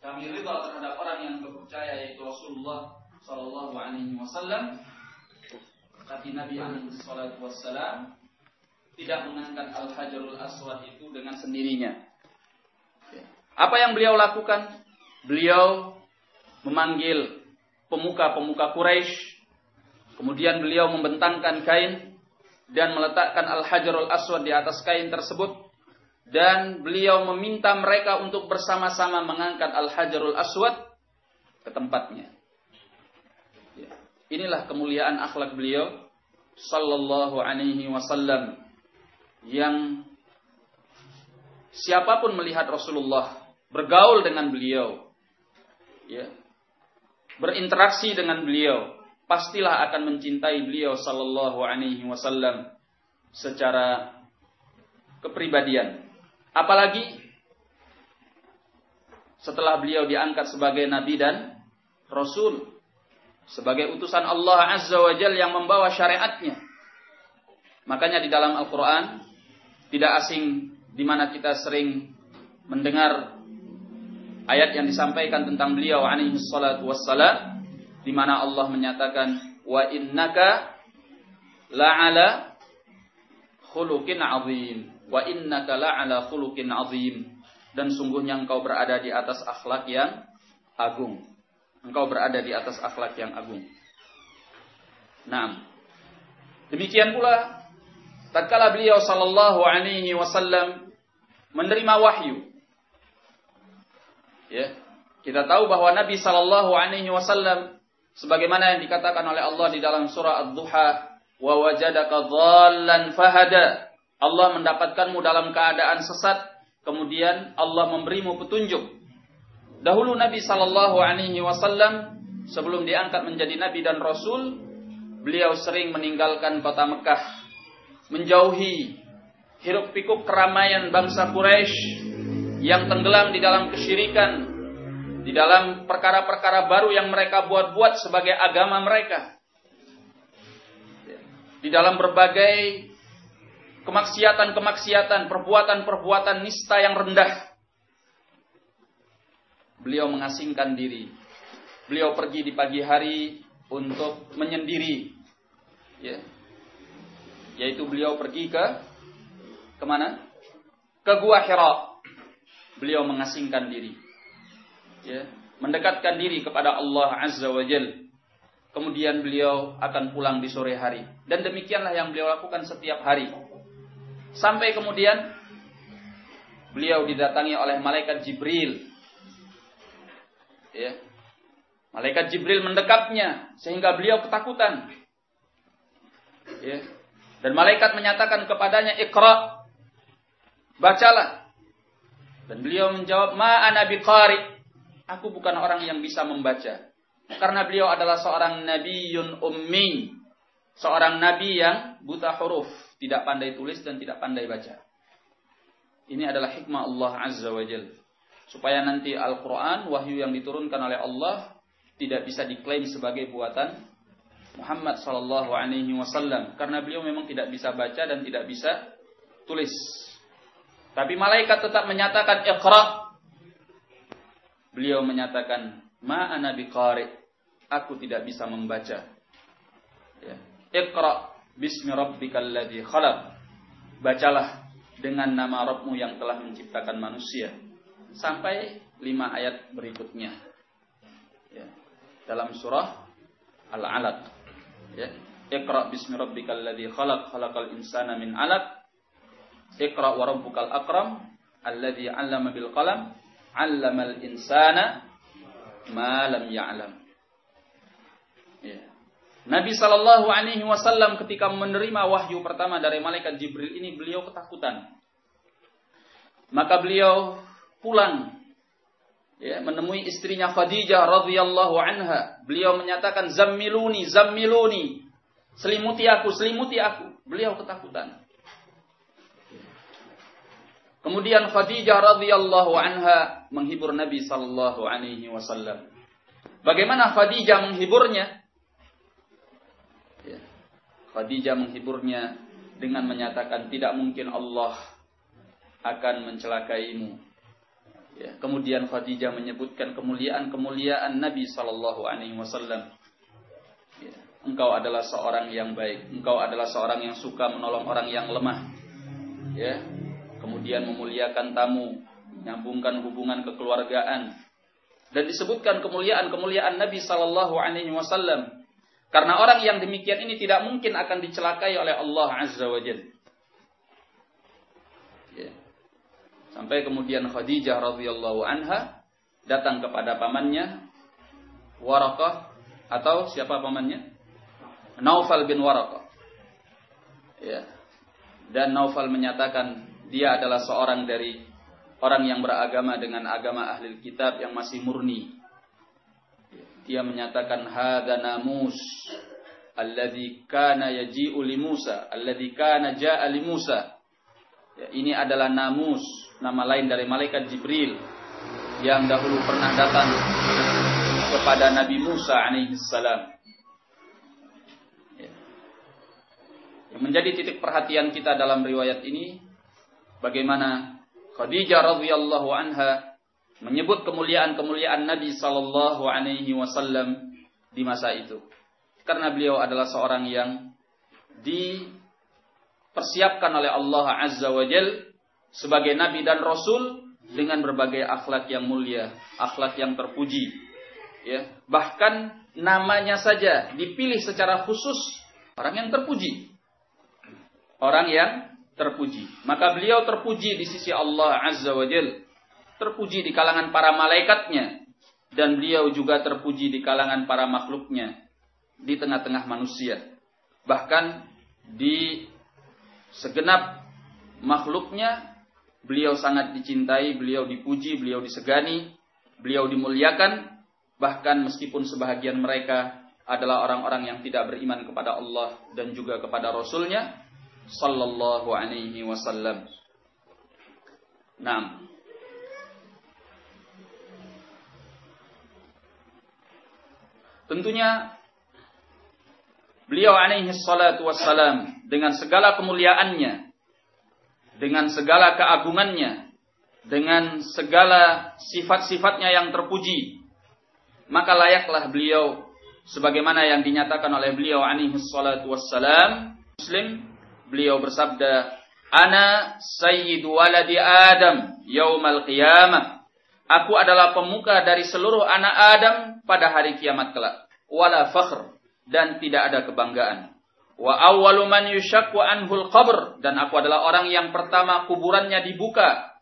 kami ridha terhadap orang yang berpercaya yaitu Rasulullah Sallallahu Alaihi Wasallam. Tapi Nabi Alaihi Wasallam tidak mengangkat Al Hajarul Aswad itu dengan sendirinya. Apa yang beliau lakukan? Beliau memanggil pemuka-pemuka Quraisy, kemudian beliau membentangkan kain dan meletakkan Al Hajarul Aswad di atas kain tersebut dan beliau meminta mereka untuk bersama-sama mengangkat Al-Hajarul Aswad ke tempatnya. Ya. Inilah kemuliaan akhlak beliau sallallahu alaihi wasallam yang siapa pun melihat Rasulullah bergaul dengan beliau ya berinteraksi dengan beliau pastilah akan mencintai beliau sallallahu alaihi wasallam secara kepribadian Apalagi setelah beliau diangkat sebagai nabi dan rasul, sebagai utusan Allah Azza wa Jalla yang membawa syariatnya. Makanya di dalam Al-Qur'an tidak asing di mana kita sering mendengar ayat yang disampaikan tentang beliau alaihi salatu wassalam di mana Allah menyatakan wa innaka la'ala khuluqin azim wa innaka la'ala khuluqin azim dan sungguhnya engkau berada di atas akhlak yang agung. Engkau berada di atas akhlak yang agung. Nah, demikian pula tatkala beliau sallallahu alaihi wasallam menerima wahyu. Ya, kita tahu bahwa Nabi sallallahu alaihi wasallam sebagaimana yang dikatakan oleh Allah di dalam surah Ad-Duha, wa wajadaka dhallan fahada Allah mendapatkanmu dalam keadaan sesat, kemudian Allah memberimu petunjuk. Dahulu Nabi Shallallahu Alaihi Wasallam sebelum diangkat menjadi Nabi dan Rasul, beliau sering meninggalkan kota Mekah, menjauhi hiruk pikuk keramaian bangsa Quraisy yang tenggelam di dalam kesyirikan, di dalam perkara-perkara baru yang mereka buat-buat sebagai agama mereka, di dalam berbagai kemaksiatan-kemaksiatan, perbuatan-perbuatan nista yang rendah. Beliau mengasingkan diri. Beliau pergi di pagi hari untuk menyendiri. Ya. Yaitu beliau pergi ke ke mana? Ke Gua Hira. Beliau mengasingkan diri. Ya. Mendekatkan diri kepada Allah Azza wa Jal. Kemudian beliau akan pulang di sore hari. Dan demikianlah yang beliau lakukan setiap hari Sampai kemudian beliau didatangi oleh malaikat Jibril. Ya. Malaikat Jibril mendekapnya sehingga beliau ketakutan. Ya. Dan malaikat menyatakan kepadanya, "Iqra." Bacalah. Dan beliau menjawab, "Ma ana biqari." Aku bukan orang yang bisa membaca. Karena beliau adalah seorang nabiyun ummi. Seorang nabi yang buta huruf tidak pandai tulis dan tidak pandai baca. Ini adalah hikmah Allah Azza wa Jal. Supaya nanti Al-Quran, wahyu yang diturunkan oleh Allah, tidak bisa diklaim sebagai buatan Muhammad Sallallahu Alaihi Wasallam. Karena beliau memang tidak bisa baca dan tidak bisa tulis. Tapi malaikat tetap menyatakan ikhra. Beliau menyatakan, ma ana biqari. Aku tidak bisa membaca. Ya. Iqra Bismi rabbikal ladzi khalaq. Bacalah dengan nama Rabbmu yang telah menciptakan manusia. Sampai lima ayat berikutnya. Ya. Dalam surah Al-Alaq. Ya. Iqra bismi rabbikal ladzi khalaq khalaqal insana min 'alaq. Iqra wa rabbukal akram alladzi 'allama bil qalam 'allamal insana ma lam ya'lam. Ya. Nabi Shallallahu Alaihi Wasallam ketika menerima wahyu pertama dari malaikat Jibril ini beliau ketakutan. Maka beliau pulang ya, menemui istrinya Khadijah radhiyallahu anha. Beliau menyatakan zammiluni, zammiluni. Selimuti aku, selimuti aku. Beliau ketakutan. Kemudian Khadijah radhiyallahu anha menghibur Nabi sallallahu alaihi wasallam. Bagaimana Khadijah menghiburnya? Khadijah menghiburnya dengan menyatakan tidak mungkin Allah akan mencelakaimu. Ya, kemudian Khadijah menyebutkan kemuliaan-kemuliaan Nabi Shallallahu Alaihi Wasallam. Ya, engkau adalah seorang yang baik, engkau adalah seorang yang suka menolong orang yang lemah. Ya, kemudian memuliakan tamu, menyambungkan hubungan kekeluargaan, dan disebutkan kemuliaan-kemuliaan Nabi Shallallahu Alaihi Wasallam. Karena orang yang demikian ini tidak mungkin akan dicelakai oleh Allah Azza wa Jalla. Sampai kemudian Khadijah radhiyallahu anha datang kepada pamannya Warakah atau siapa pamannya? Naufal bin Warakah. Ya. Dan Naufal menyatakan dia adalah seorang dari orang yang beragama dengan agama ahli kitab yang masih murni. Dia menyatakan hadza namus alladzi kana yaji'u li Musa, alladzi kana ja'a li Musa. Ya, ini adalah namus nama lain dari malaikat Jibril yang dahulu pernah datang kepada Nabi Musa alaihissalam. Ya. Yang menjadi titik perhatian kita dalam riwayat ini bagaimana Khadijah radhiyallahu anha menyebut kemuliaan-kemuliaan Nabi sallallahu alaihi wasallam di masa itu. Karena beliau adalah seorang yang dipersiapkan oleh Allah Azza wa Jalla sebagai nabi dan rasul dengan berbagai akhlak yang mulia, akhlak yang terpuji. Ya, bahkan namanya saja dipilih secara khusus orang yang terpuji. Orang yang terpuji. Maka beliau terpuji di sisi Allah Azza wa Jal. Terpuji di kalangan para malaikatnya. Dan beliau juga terpuji di kalangan para makhluknya. Di tengah-tengah manusia. Bahkan di segenap makhluknya Beliau sangat dicintai, beliau dipuji, beliau disegani, beliau dimuliakan, bahkan meskipun sebahagian mereka adalah orang-orang yang tidak beriman kepada Allah dan juga kepada Rasulnya, Sallallahu Alaihi Wasallam. Nah, tentunya beliau alaihi salatu wassalam dengan segala kemuliaannya dengan segala keagungannya, dengan segala sifat-sifatnya yang terpuji, maka layaklah beliau sebagaimana yang dinyatakan oleh beliau alaihi salatu wassalam, Muslim, beliau bersabda, "Ana sayyidu waladi Adam yaumal qiyamah." Aku adalah pemuka dari seluruh anak Adam pada hari kiamat kelak. Wala fakhr dan tidak ada kebanggaan. Wa awwalu man anhul qabr dan aku adalah orang yang pertama kuburannya dibuka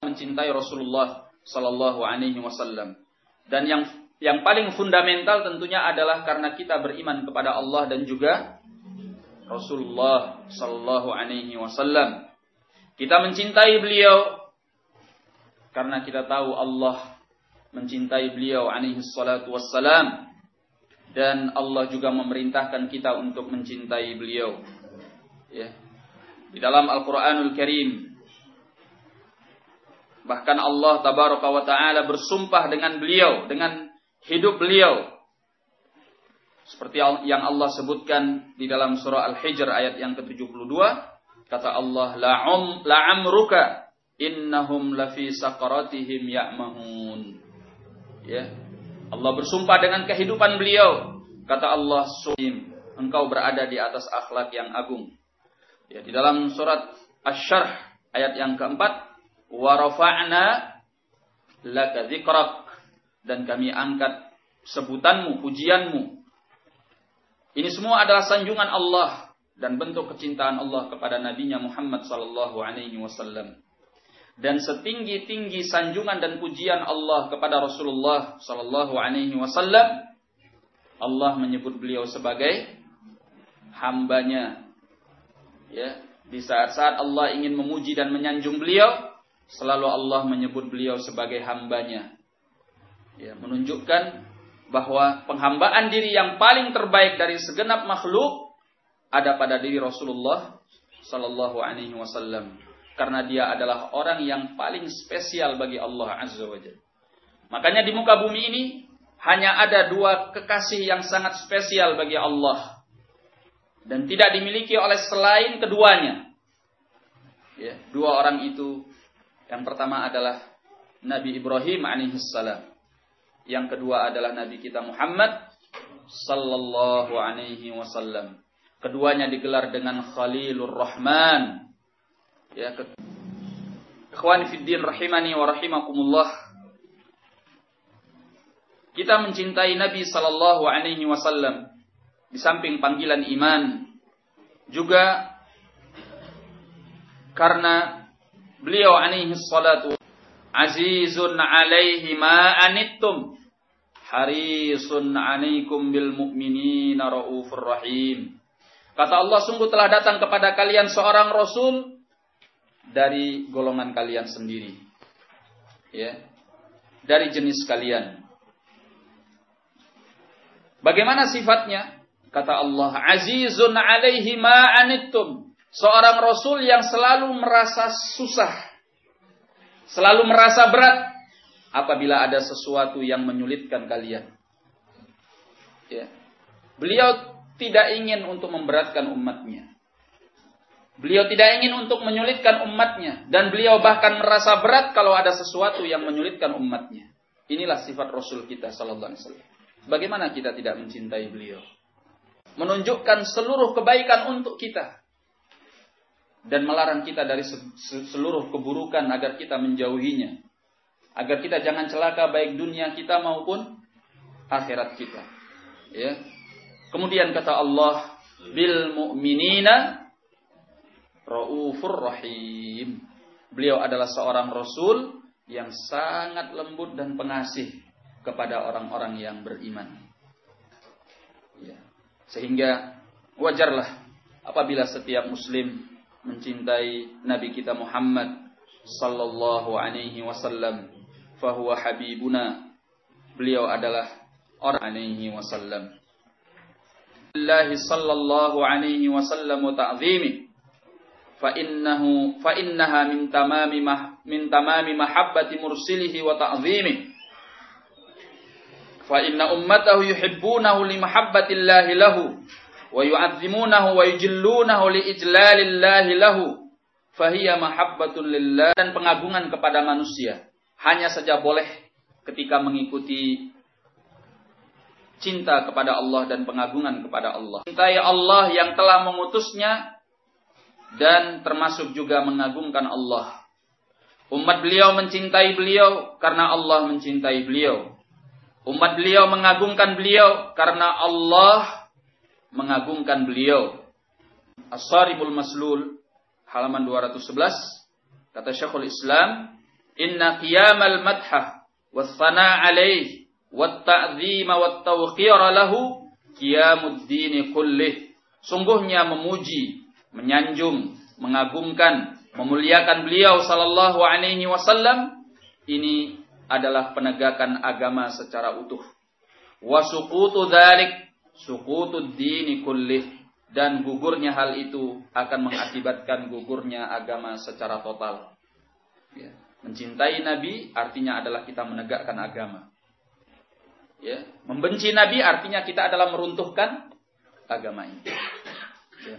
mencintai Rasulullah sallallahu alaihi wasallam. Dan yang yang paling fundamental tentunya adalah karena kita beriman kepada Allah dan juga Rasulullah sallallahu alaihi wasallam. Kita mencintai beliau karena kita tahu Allah mencintai beliau alaihi salatu wassalam dan Allah juga memerintahkan kita untuk mencintai beliau. Ya. Di dalam Al-Qur'anul Karim bahkan Allah tabaraka wa taala bersumpah dengan beliau, dengan hidup beliau. Seperti yang Allah sebutkan di dalam surah Al-Hijr ayat yang ke-72, kata Allah, "La'um la'amruka innahum lafi saqaratihim ya'mahun." Ya, Allah bersumpah dengan kehidupan beliau. Kata Allah, Sulim, engkau berada di atas akhlak yang agung. Ya, di dalam surat Asy-Syarh ayat yang keempat, wa rafa'na laka dzikrak dan kami angkat sebutanmu, pujianmu. Ini semua adalah sanjungan Allah dan bentuk kecintaan Allah kepada nabinya Muhammad sallallahu alaihi wasallam dan setinggi-tinggi sanjungan dan pujian Allah kepada Rasulullah sallallahu alaihi wasallam Allah menyebut beliau sebagai hambanya. Ya di saat-saat Allah ingin memuji dan menyanjung beliau selalu Allah menyebut beliau sebagai hambanya. Ya menunjukkan bahwa penghambaan diri yang paling terbaik dari segenap makhluk ada pada diri Rasulullah sallallahu alaihi wasallam karena dia adalah orang yang paling spesial bagi Allah Azza wa Jalla. Makanya di muka bumi ini hanya ada dua kekasih yang sangat spesial bagi Allah dan tidak dimiliki oleh selain keduanya. Ya, dua orang itu yang pertama adalah Nabi Ibrahim alaihissalam. Yang kedua adalah Nabi kita Muhammad sallallahu alaihi wasallam. Keduanya digelar dengan Khalilur Rahman. Ya, Ikhwan fiddin rahimani wa rahimakumullah. Kita mencintai Nabi sallallahu alaihi wasallam di samping panggilan iman juga karena beliau alaihi salatu azizun alaihi ma anittum harisun alaikum bil mu'minina raufur rahim. Kata Allah sungguh telah datang kepada kalian seorang rasul dari golongan kalian sendiri. Ya. Dari jenis kalian. Bagaimana sifatnya? Kata Allah, azizun alaihi ma anittum. Seorang rasul yang selalu merasa susah. Selalu merasa berat apabila ada sesuatu yang menyulitkan kalian. Ya. Beliau tidak ingin untuk memberatkan umatnya. Beliau tidak ingin untuk menyulitkan umatnya. Dan beliau bahkan merasa berat kalau ada sesuatu yang menyulitkan umatnya. Inilah sifat Rasul kita Sallallahu Alaihi Wasallam. Bagaimana kita tidak mencintai beliau? Menunjukkan seluruh kebaikan untuk kita. Dan melarang kita dari seluruh keburukan agar kita menjauhinya agar kita jangan celaka baik dunia kita maupun akhirat kita. Ya. Kemudian kata Allah, bil mu'minina raufur rahim. Beliau adalah seorang rasul yang sangat lembut dan pengasih kepada orang-orang yang beriman. Ya. Sehingga wajarlah apabila setiap muslim mencintai Nabi kita Muhammad sallallahu alaihi wasallam fahuwa habibuna. Beliau adalah orang alaihi wasallam. Allah sallallahu alaihi wasallam ta'zimi mah, min tamami mahabbati mursilihi wa ta'zimi fa inna ummatahu yuhibbunahu li mahabbatillahi lahu wa yu'azzimunahu wa yujillunahu li ijlalillahi lahu fahiya mahabbatun lillah dan pengagungan kepada manusia. Hanya saja boleh ketika mengikuti cinta kepada Allah dan pengagungan kepada Allah. Cintai Allah yang telah mengutusnya dan termasuk juga mengagungkan Allah. Umat beliau mencintai beliau karena Allah mencintai beliau. Umat beliau mengagungkan beliau karena Allah mengagungkan beliau. As-Saribul Maslul halaman 211 kata Syekhul Islam inna qiyamal madhah wassana alaih watta'zima wattawqira lahu qiyamud dini kullih. Sungguhnya memuji, menyanjung, mengagungkan, memuliakan beliau sallallahu alaihi wasallam ini adalah penegakan agama secara utuh. Wa suqutu dzalik suqutud dini kullih dan gugurnya hal itu akan mengakibatkan gugurnya agama secara total. Ya. Mencintai Nabi artinya adalah kita menegakkan agama. Ya, membenci Nabi artinya kita adalah meruntuhkan agama ini.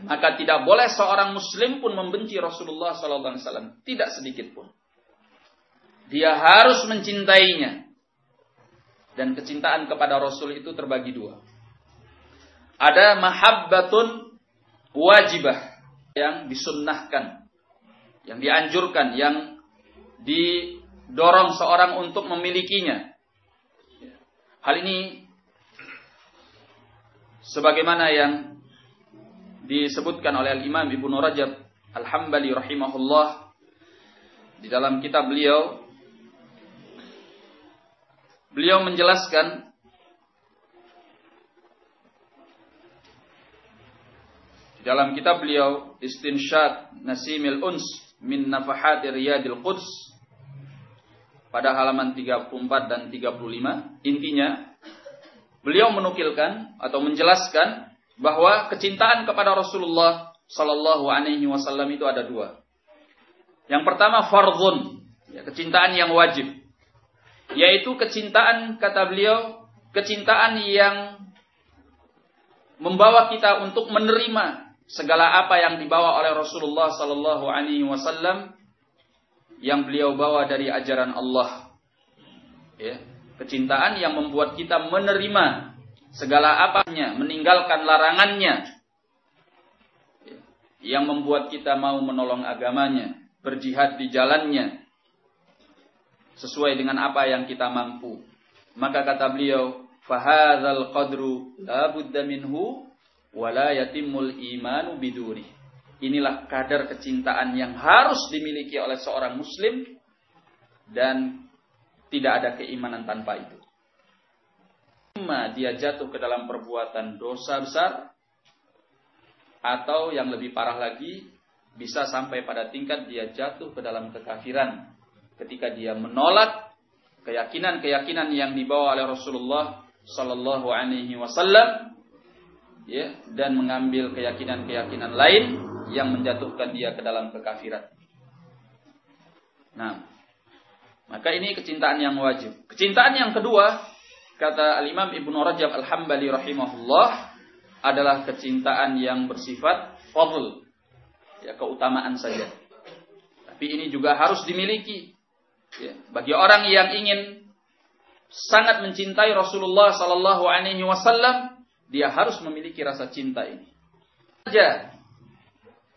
Maka tidak boleh seorang Muslim pun membenci Rasulullah SAW, tidak sedikit pun. Dia harus mencintainya. Dan kecintaan kepada Rasul itu terbagi dua. Ada mahabbatun wajibah yang disunnahkan, yang dianjurkan, yang didorong seorang untuk memilikinya. Hal ini sebagaimana yang disebutkan oleh Al-Imam Ibnu Rajab Al-Hambali rahimahullah di dalam kitab beliau beliau menjelaskan di dalam kitab beliau Istinsyad Nasimil Uns min Nafahati Riyadil Quds pada halaman 34 dan 35. Intinya, beliau menukilkan atau menjelaskan bahwa kecintaan kepada Rasulullah Sallallahu Alaihi Wasallam itu ada dua. Yang pertama fardhun, ya, kecintaan yang wajib, yaitu kecintaan kata beliau, kecintaan yang membawa kita untuk menerima segala apa yang dibawa oleh Rasulullah Sallallahu Alaihi Wasallam yang beliau bawa dari ajaran Allah Ya, kecintaan yang membuat kita menerima segala apanya, meninggalkan larangannya. Ya, yang membuat kita mau menolong agamanya, berjihad di jalannya sesuai dengan apa yang kita mampu. Maka kata beliau, fahadzal qadru la budda minhu wa la yatimul imanu biduri. Inilah kadar kecintaan yang harus dimiliki oleh seorang muslim dan tidak ada keimanan tanpa itu. Dia jatuh ke dalam perbuatan dosa besar atau yang lebih parah lagi bisa sampai pada tingkat dia jatuh ke dalam kekafiran ketika dia menolak keyakinan-keyakinan yang dibawa oleh Rasulullah Sallallahu Alaihi Wasallam ya dan mengambil keyakinan-keyakinan lain yang menjatuhkan dia ke dalam kekafiran. Nah, maka ini kecintaan yang wajib. Kecintaan yang kedua, kata Al-Imam Ibnu Rajab Al-Hambali rahimahullah, adalah kecintaan yang bersifat fadl, ya keutamaan saja. Tapi ini juga harus dimiliki ya, bagi orang yang ingin sangat mencintai Rasulullah Sallallahu Alaihi Wasallam, dia harus memiliki rasa cinta ini. Saja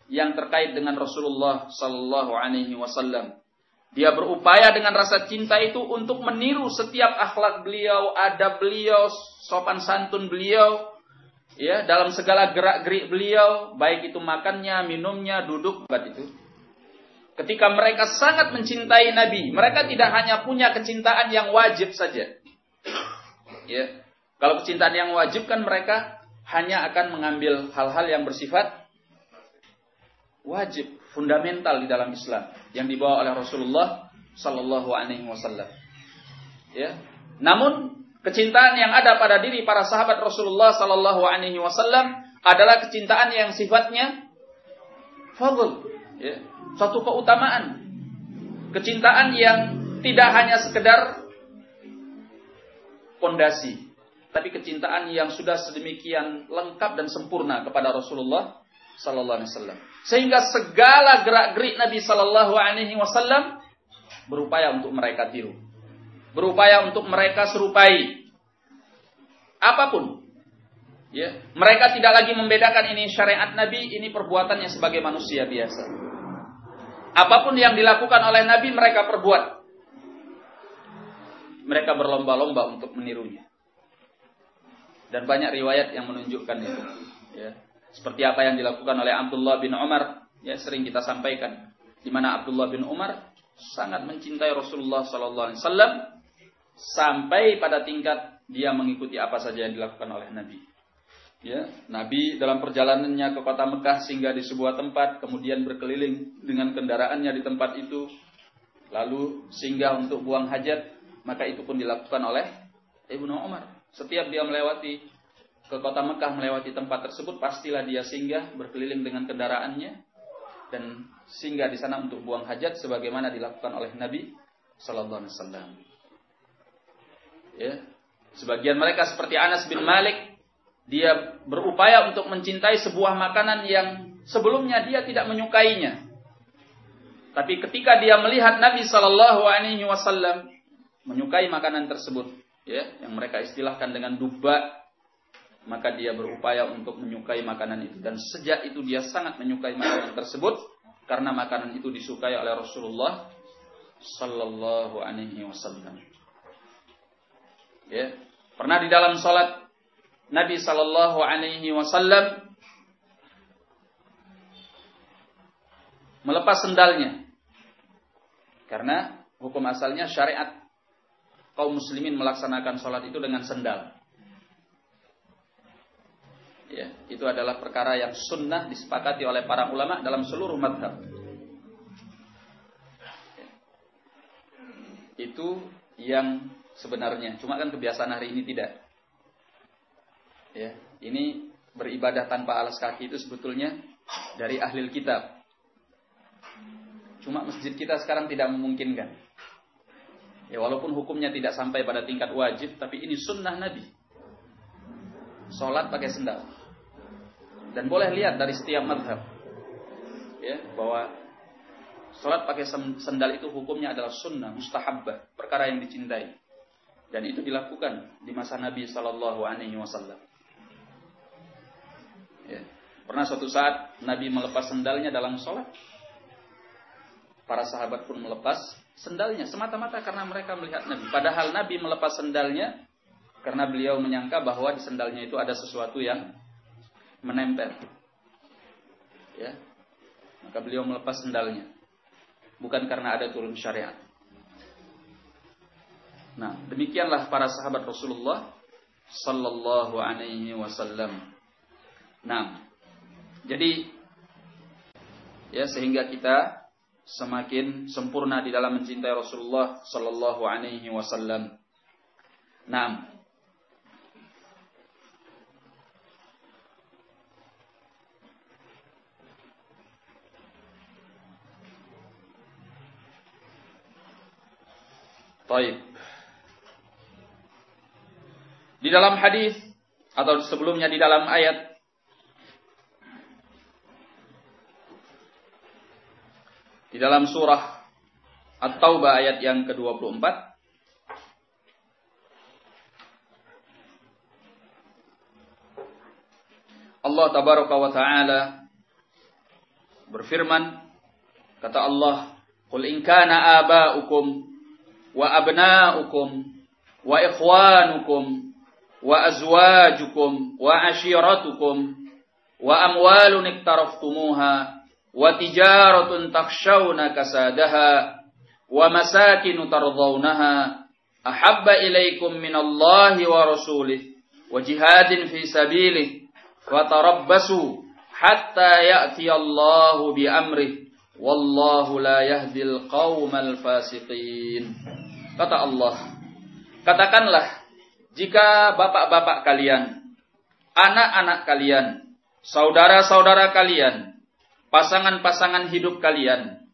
yang terkait dengan Rasulullah Sallallahu Alaihi Wasallam. Dia berupaya dengan rasa cinta itu untuk meniru setiap akhlak beliau, adab beliau, sopan santun beliau, ya dalam segala gerak gerik beliau, baik itu makannya, minumnya, duduk, buat itu. Ketika mereka sangat mencintai Nabi, mereka tidak hanya punya kecintaan yang wajib saja. Ya. Kalau kecintaan yang wajib kan mereka hanya akan mengambil hal-hal yang bersifat wajib, fundamental di dalam Islam yang dibawa oleh Rasulullah sallallahu alaihi wasallam. Ya. Namun kecintaan yang ada pada diri para sahabat Rasulullah sallallahu alaihi wasallam adalah kecintaan yang sifatnya fadl, ya suatu keutamaan. Kecintaan yang tidak hanya sekedar pondasi, tapi kecintaan yang sudah sedemikian lengkap dan sempurna kepada Rasulullah sallallahu alaihi wasallam. Sehingga segala gerak-gerik Nabi sallallahu alaihi wasallam berupaya untuk mereka tiru. Berupaya untuk mereka serupai. Apa pun. Ya, mereka tidak lagi membedakan ini syariat Nabi, ini perbuatannya sebagai manusia biasa. Apa pun yang dilakukan oleh Nabi mereka perbuat. Mereka berlomba-lomba untuk menirunya. Dan banyak riwayat yang menunjukkan itu. Ya. Seperti apa yang dilakukan oleh Abdullah bin Umar. Ya, sering kita sampaikan. Di mana Abdullah bin Umar sangat mencintai Rasulullah Sallallahu Alaihi Wasallam sampai pada tingkat dia mengikuti apa saja yang dilakukan oleh Nabi. Ya, Nabi dalam perjalanannya ke kota Mekah singgah di sebuah tempat, kemudian berkeliling dengan kendaraannya di tempat itu, lalu singgah untuk buang hajat, maka itu pun dilakukan oleh Ibnu Umar. Setiap dia melewati ke kota Mekah melewati tempat tersebut, pastilah dia singgah berkeliling dengan kendaraannya dan singgah di sana untuk buang hajat sebagaimana dilakukan oleh Nabi Sallallahu Alaihi Wasallam. Ya, sebagian mereka seperti Anas bin Malik dia berupaya untuk mencintai sebuah makanan yang sebelumnya dia tidak menyukainya. Tapi ketika dia melihat Nabi Shallallahu Alaihi Wasallam menyukai makanan tersebut, ya, yang mereka istilahkan dengan duba, maka dia berupaya untuk menyukai makanan itu. Dan sejak itu dia sangat menyukai makanan tersebut karena makanan itu disukai oleh Rasulullah Shallallahu Alaihi Wasallam. Ya, pernah di dalam sholat Nabi Shallallahu Alaihi Wasallam melepas sendalnya karena hukum asalnya syariat kaum muslimin melaksanakan sholat itu dengan sendal. Ya, itu adalah perkara yang sunnah disepakati oleh para ulama dalam seluruh madhab. Itu yang sebenarnya, cuma kan kebiasaan hari ini tidak. Ya, ini beribadah tanpa alas kaki itu sebetulnya dari ahli kitab. Cuma masjid kita sekarang tidak memungkinkan. Ya walaupun hukumnya tidak sampai pada tingkat wajib, tapi ini sunnah Nabi. Sholat pakai sendal. Dan boleh lihat dari setiap madhab. Ya, bahwa sholat pakai sendal itu hukumnya adalah sunnah, mustahabbah, perkara yang dicintai. Dan itu dilakukan di masa Nabi Wasallam. Ya. Pernah suatu saat Nabi melepas sendalnya dalam sholat. Para sahabat pun melepas sendalnya semata-mata karena mereka melihat Nabi. Padahal Nabi melepas sendalnya karena beliau menyangka bahwa di sendalnya itu ada sesuatu yang menempel. Ya. Maka beliau melepas sendalnya. Bukan karena ada turun syariat. Nah, demikianlah para sahabat Rasulullah sallallahu alaihi wasallam. Nah, jadi ya sehingga kita semakin sempurna di dalam mencintai Rasulullah sallallahu alaihi wasallam. Nah, Taib. Di dalam hadis atau sebelumnya di dalam ayat Di dalam surah At-Taubah ayat yang ke-24 Allah tabaraka wa taala berfirman kata Allah Qul in kana aba'ukum azwajukum wa ashiratukum wa amwalun iktaraftumuha وتجارة تخشون كسادها ومساكن ترضونها أحب إليكم من الله ورسوله وجهاد في سبيله فتربصوا حتى يأتي الله بأمره والله لا يهدي القوم الفاسقين kata Allah katakanlah jika bapak-bapak kalian anak-anak kalian saudara-saudara kalian pasangan-pasangan hidup kalian,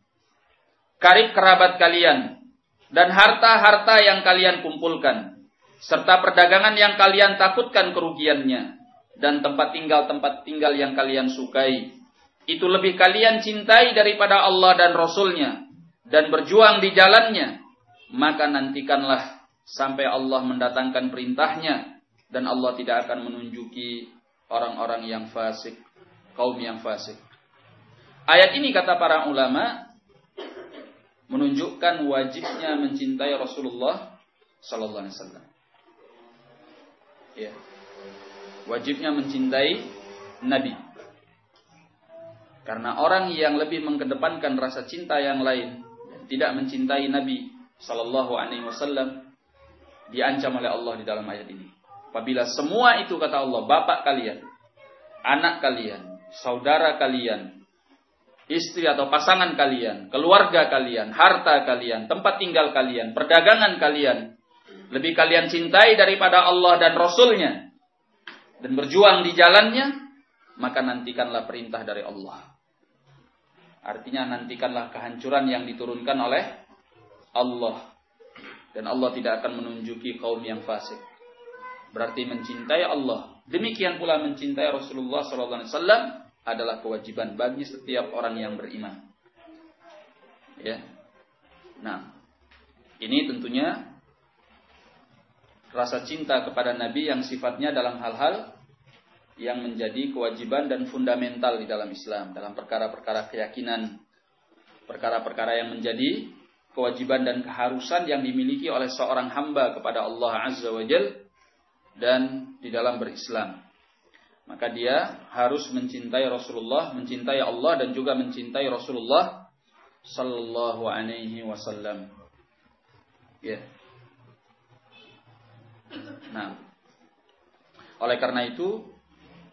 karib kerabat kalian, dan harta-harta yang kalian kumpulkan, serta perdagangan yang kalian takutkan kerugiannya, dan tempat tinggal-tempat tinggal yang kalian sukai. Itu lebih kalian cintai daripada Allah dan Rasulnya, dan berjuang di jalannya, maka nantikanlah sampai Allah mendatangkan perintahnya, dan Allah tidak akan menunjuki orang-orang yang fasik, kaum yang fasik. Ayat ini kata para ulama menunjukkan wajibnya mencintai Rasulullah sallallahu alaihi wasallam. Ya. Wajibnya mencintai Nabi. Karena orang yang lebih mengedepankan rasa cinta yang lain dan tidak mencintai Nabi sallallahu alaihi wasallam diancam oleh Allah di dalam ayat ini. Apabila semua itu kata Allah, bapak kalian, anak kalian, saudara kalian, istri atau pasangan kalian, keluarga kalian, harta kalian, tempat tinggal kalian, perdagangan kalian, lebih kalian cintai daripada Allah dan Rasulnya, dan berjuang di jalannya, maka nantikanlah perintah dari Allah. Artinya nantikanlah kehancuran yang diturunkan oleh Allah. Dan Allah tidak akan menunjuki kaum yang fasik. Berarti mencintai Allah. Demikian pula mencintai Rasulullah SAW adalah kewajiban bagi setiap orang yang beriman. Ya. Nah, ini tentunya rasa cinta kepada Nabi yang sifatnya dalam hal-hal yang menjadi kewajiban dan fundamental di dalam Islam, dalam perkara-perkara keyakinan, perkara-perkara yang menjadi kewajiban dan keharusan yang dimiliki oleh seorang hamba kepada Allah Azza wa Jal dan di dalam berislam maka dia harus mencintai Rasulullah, mencintai Allah dan juga mencintai Rasulullah sallallahu alaihi wasallam. Ya. Nah, oleh karena itu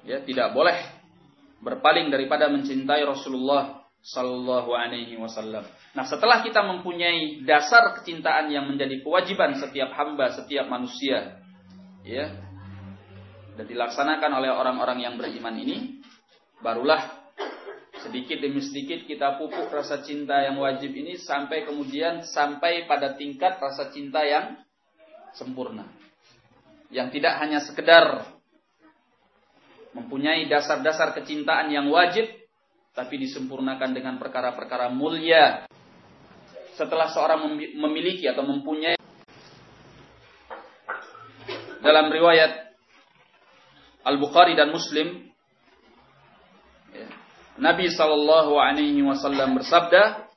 ya tidak boleh berpaling daripada mencintai Rasulullah sallallahu alaihi wasallam. Nah, setelah kita mempunyai dasar kecintaan yang menjadi kewajiban setiap hamba, setiap manusia, ya, dan dilaksanakan oleh orang-orang yang beriman ini, barulah sedikit demi sedikit kita pupuk rasa cinta yang wajib ini sampai kemudian sampai pada tingkat rasa cinta yang sempurna. Yang tidak hanya sekedar mempunyai dasar-dasar kecintaan yang wajib, tapi disempurnakan dengan perkara-perkara mulia. Setelah seorang memiliki atau mempunyai dalam riwayat Al-Bukhari dan Muslim ya, Nabi sallallahu alaihi wasallam bersabda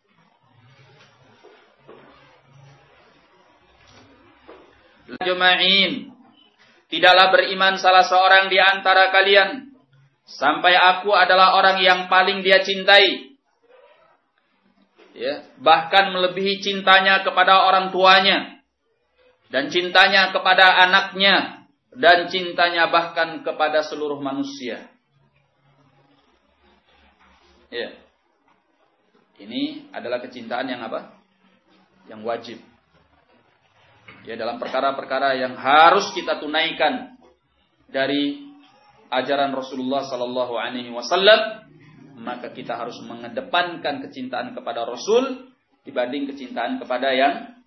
Juma'in Tidaklah beriman salah seorang di antara kalian sampai aku adalah orang yang paling dia cintai. Ya, bahkan melebihi cintanya kepada orang tuanya dan cintanya kepada anaknya dan cintanya bahkan kepada seluruh manusia. Ya. Ini adalah kecintaan yang apa? Yang wajib. Ya dalam perkara-perkara yang harus kita tunaikan dari ajaran Rasulullah sallallahu alaihi wasallam, maka kita harus mengedepankan kecintaan kepada Rasul dibanding kecintaan kepada yang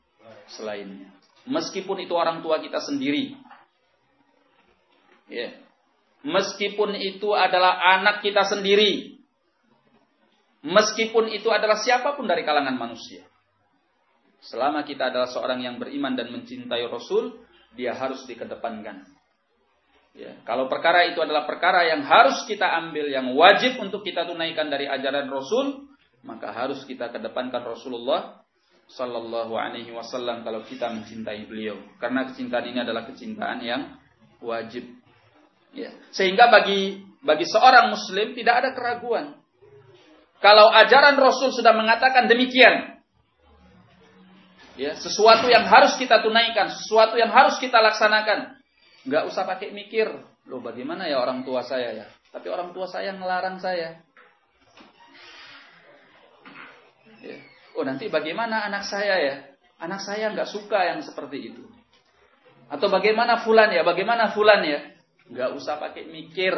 selainnya. Meskipun itu orang tua kita sendiri. Ya. Meskipun itu adalah anak kita sendiri. Meskipun itu adalah siapa pun dari kalangan manusia. Selama kita adalah seorang yang beriman dan mencintai Rasul, dia harus dikedepankan. Ya, kalau perkara itu adalah perkara yang harus kita ambil, yang wajib untuk kita tunaikan dari ajaran Rasul, maka harus kita kedepankan Rasulullah Sallallahu Alaihi Wasallam kalau kita mencintai beliau. Karena kecintaan ini adalah kecintaan yang wajib. Ya. Sehingga bagi bagi seorang Muslim tidak ada keraguan. Kalau ajaran Rasul sudah mengatakan demikian, Ya, sesuatu yang harus kita tunaikan, sesuatu yang harus kita laksanakan. Nggak usah pakai mikir, loh bagaimana ya orang tua saya ya? Tapi orang tua saya ngelarang saya. Ya. Oh nanti bagaimana anak saya ya? Anak saya nggak suka yang seperti itu. Atau bagaimana fulan ya? Bagaimana fulan ya? Nggak usah pakai mikir.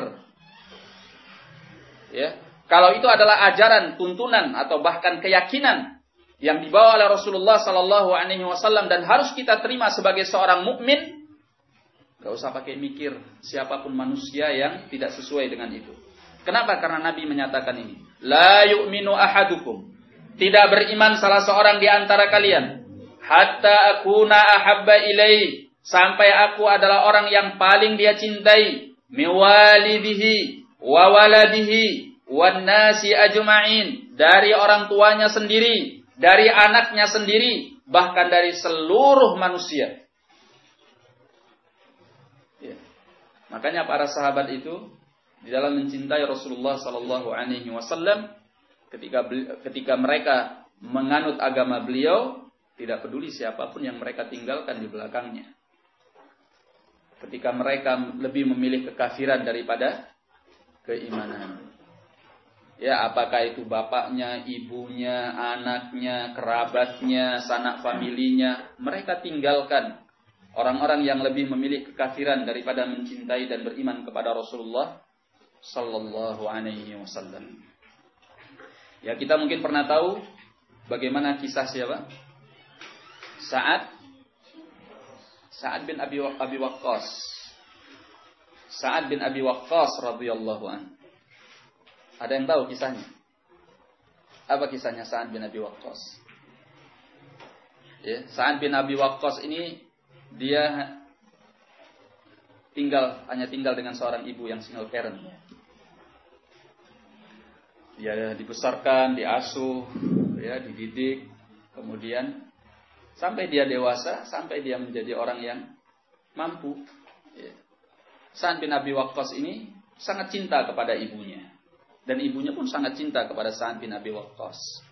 Ya, kalau itu adalah ajaran, tuntunan atau bahkan keyakinan yang dibawa oleh Rasulullah Sallallahu Alaihi Wasallam dan harus kita terima sebagai seorang mukmin, gak usah pakai mikir siapa pun manusia yang tidak sesuai dengan itu. Kenapa? Karena Nabi menyatakan ini. La yu'minu ahadukum. Tidak beriman salah seorang di antara kalian. Hatta akuna ahabba ilai. Sampai aku adalah orang yang paling dia cintai. Miwalidihi. Wa waladihi. Wan nasi ajma'in. Dari orang tuanya sendiri dari anaknya sendiri, bahkan dari seluruh manusia. Makanya para sahabat itu di dalam mencintai Rasulullah Sallallahu Alaihi Wasallam, ketika ketika mereka menganut agama beliau, tidak peduli siapa pun yang mereka tinggalkan di belakangnya. Ketika mereka lebih memilih kekafiran daripada keimanan. Ya, apakah itu bapaknya, ibunya, anaknya, kerabatnya, sanak familinya, mereka tinggalkan orang-orang yang lebih memilih kekafiran daripada mencintai dan beriman kepada Rasulullah sallallahu alaihi wasallam. Ya, kita mungkin pernah tahu bagaimana kisah siapa? Sa'ad Sa'ad bin Abi, Abi Waqqas. Sa'ad bin Abi Waqqas radhiyallahu anhu ada yang tahu kisahnya? Apa kisahnya Sa'ad bin Abi Waqqas? Ya, Sa'ad bin Abi Waqqas ini dia tinggal hanya tinggal dengan seorang ibu yang single parent. Dia dibesarkan, diasuh, ya, dididik, kemudian sampai dia dewasa, sampai dia menjadi orang yang mampu. Ya. Sa'ad bin Abi Waqqas ini sangat cinta kepada ibunya. Dan ibunya pun sangat cinta kepada Sa'ad bin Abi Waqqas.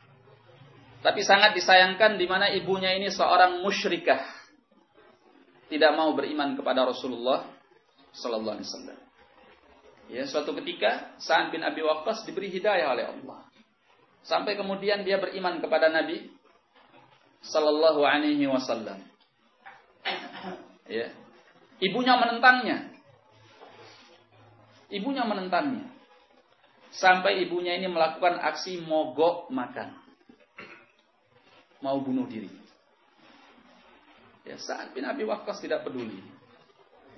Tapi sangat disayangkan di mana ibunya ini seorang musyrikah. Tidak mau beriman kepada Rasulullah sallallahu alaihi wasallam. Ya, suatu ketika Sa'ad bin Abi Waqqas diberi hidayah oleh Allah. Sampai kemudian dia beriman kepada Nabi sallallahu alaihi wasallam. Ya. Ibunya menentangnya. Ibunya menentangnya sampai ibunya ini melakukan aksi mogok makan. Mau bunuh diri. Ya, saat bin Abi Waqqas tidak peduli.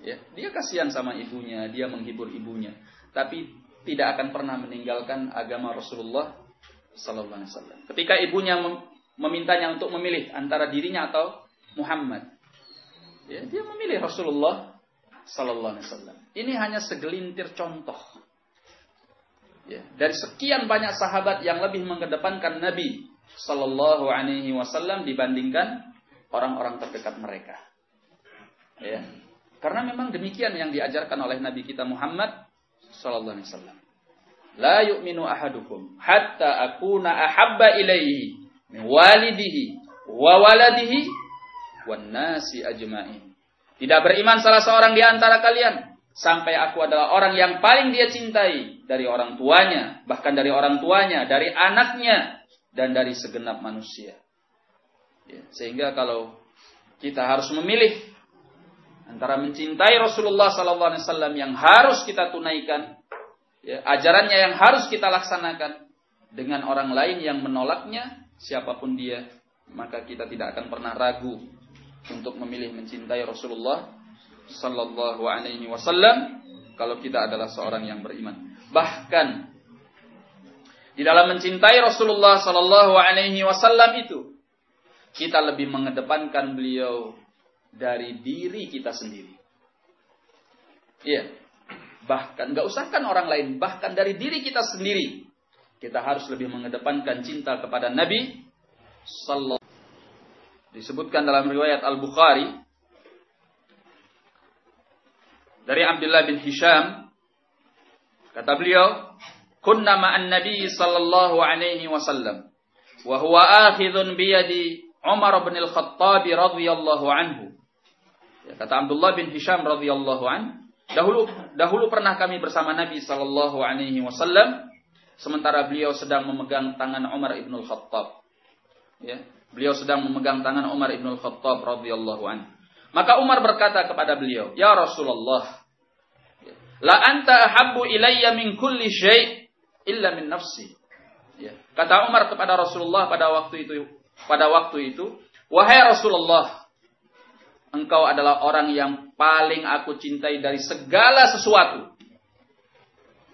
Ya, dia kasihan sama ibunya, dia menghibur ibunya, tapi tidak akan pernah meninggalkan agama Rasulullah sallallahu alaihi wasallam. Ketika ibunya memintanya untuk memilih antara dirinya atau Muhammad, ya, dia memilih Rasulullah sallallahu alaihi wasallam. Ini hanya segelintir contoh. Ya, dari sekian banyak sahabat yang lebih mengedepankan Nabi sallallahu alaihi wasallam dibandingkan orang-orang terdekat mereka. Ya. Karena memang demikian yang diajarkan oleh Nabi kita Muhammad sallallahu alaihi wasallam. La yu'minu ahadukum hatta akuna ahabba ilaihi min walidihi wa waladihi wan nasi ajma'in. Tidak beriman salah seorang di antara kalian sampai aku adalah orang yang paling dia cintai dari orang tuanya, bahkan dari orang tuanya, dari anaknya dan dari segenap manusia. Ya, sehingga kalau kita harus memilih antara mencintai Rasulullah SAW yang harus kita tunaikan, ya, ajarannya yang harus kita laksanakan, dengan orang lain yang menolaknya, siapa pun dia, maka kita tidak akan pernah ragu untuk memilih mencintai Rasulullah sallallahu alaihi wasallam kalau kita adalah seorang yang beriman. Bahkan di dalam mencintai Rasulullah sallallahu alaihi wasallam itu kita lebih mengedepankan beliau dari diri kita sendiri. Iya. Bahkan nggak usahkan orang lain, bahkan dari diri kita sendiri kita harus lebih mengedepankan cinta kepada Nabi sallallahu disebutkan dalam riwayat Al-Bukhari dari Abdullah bin Hisham kata beliau kunna ma'an nabi sallallahu alaihi wasallam wa huwa akhidhun bi yadi Umar bin Al-Khattab radhiyallahu anhu ya, kata Abdullah bin Hisham radhiyallahu anhu dahulu dahulu pernah kami bersama Nabi sallallahu alaihi wasallam sementara beliau sedang memegang tangan Umar bin Al-Khattab ya Beliau sedang memegang tangan Umar ibn Khattab radhiyallahu an. Maka Umar berkata kepada beliau, "Ya Rasulullah, la anta ahabbu ilayya min kulli syai' illa min nafsi." Ya. Kata Umar kepada Rasulullah pada waktu itu, pada waktu itu, "Wahai Rasulullah, engkau adalah orang yang paling aku cintai dari segala sesuatu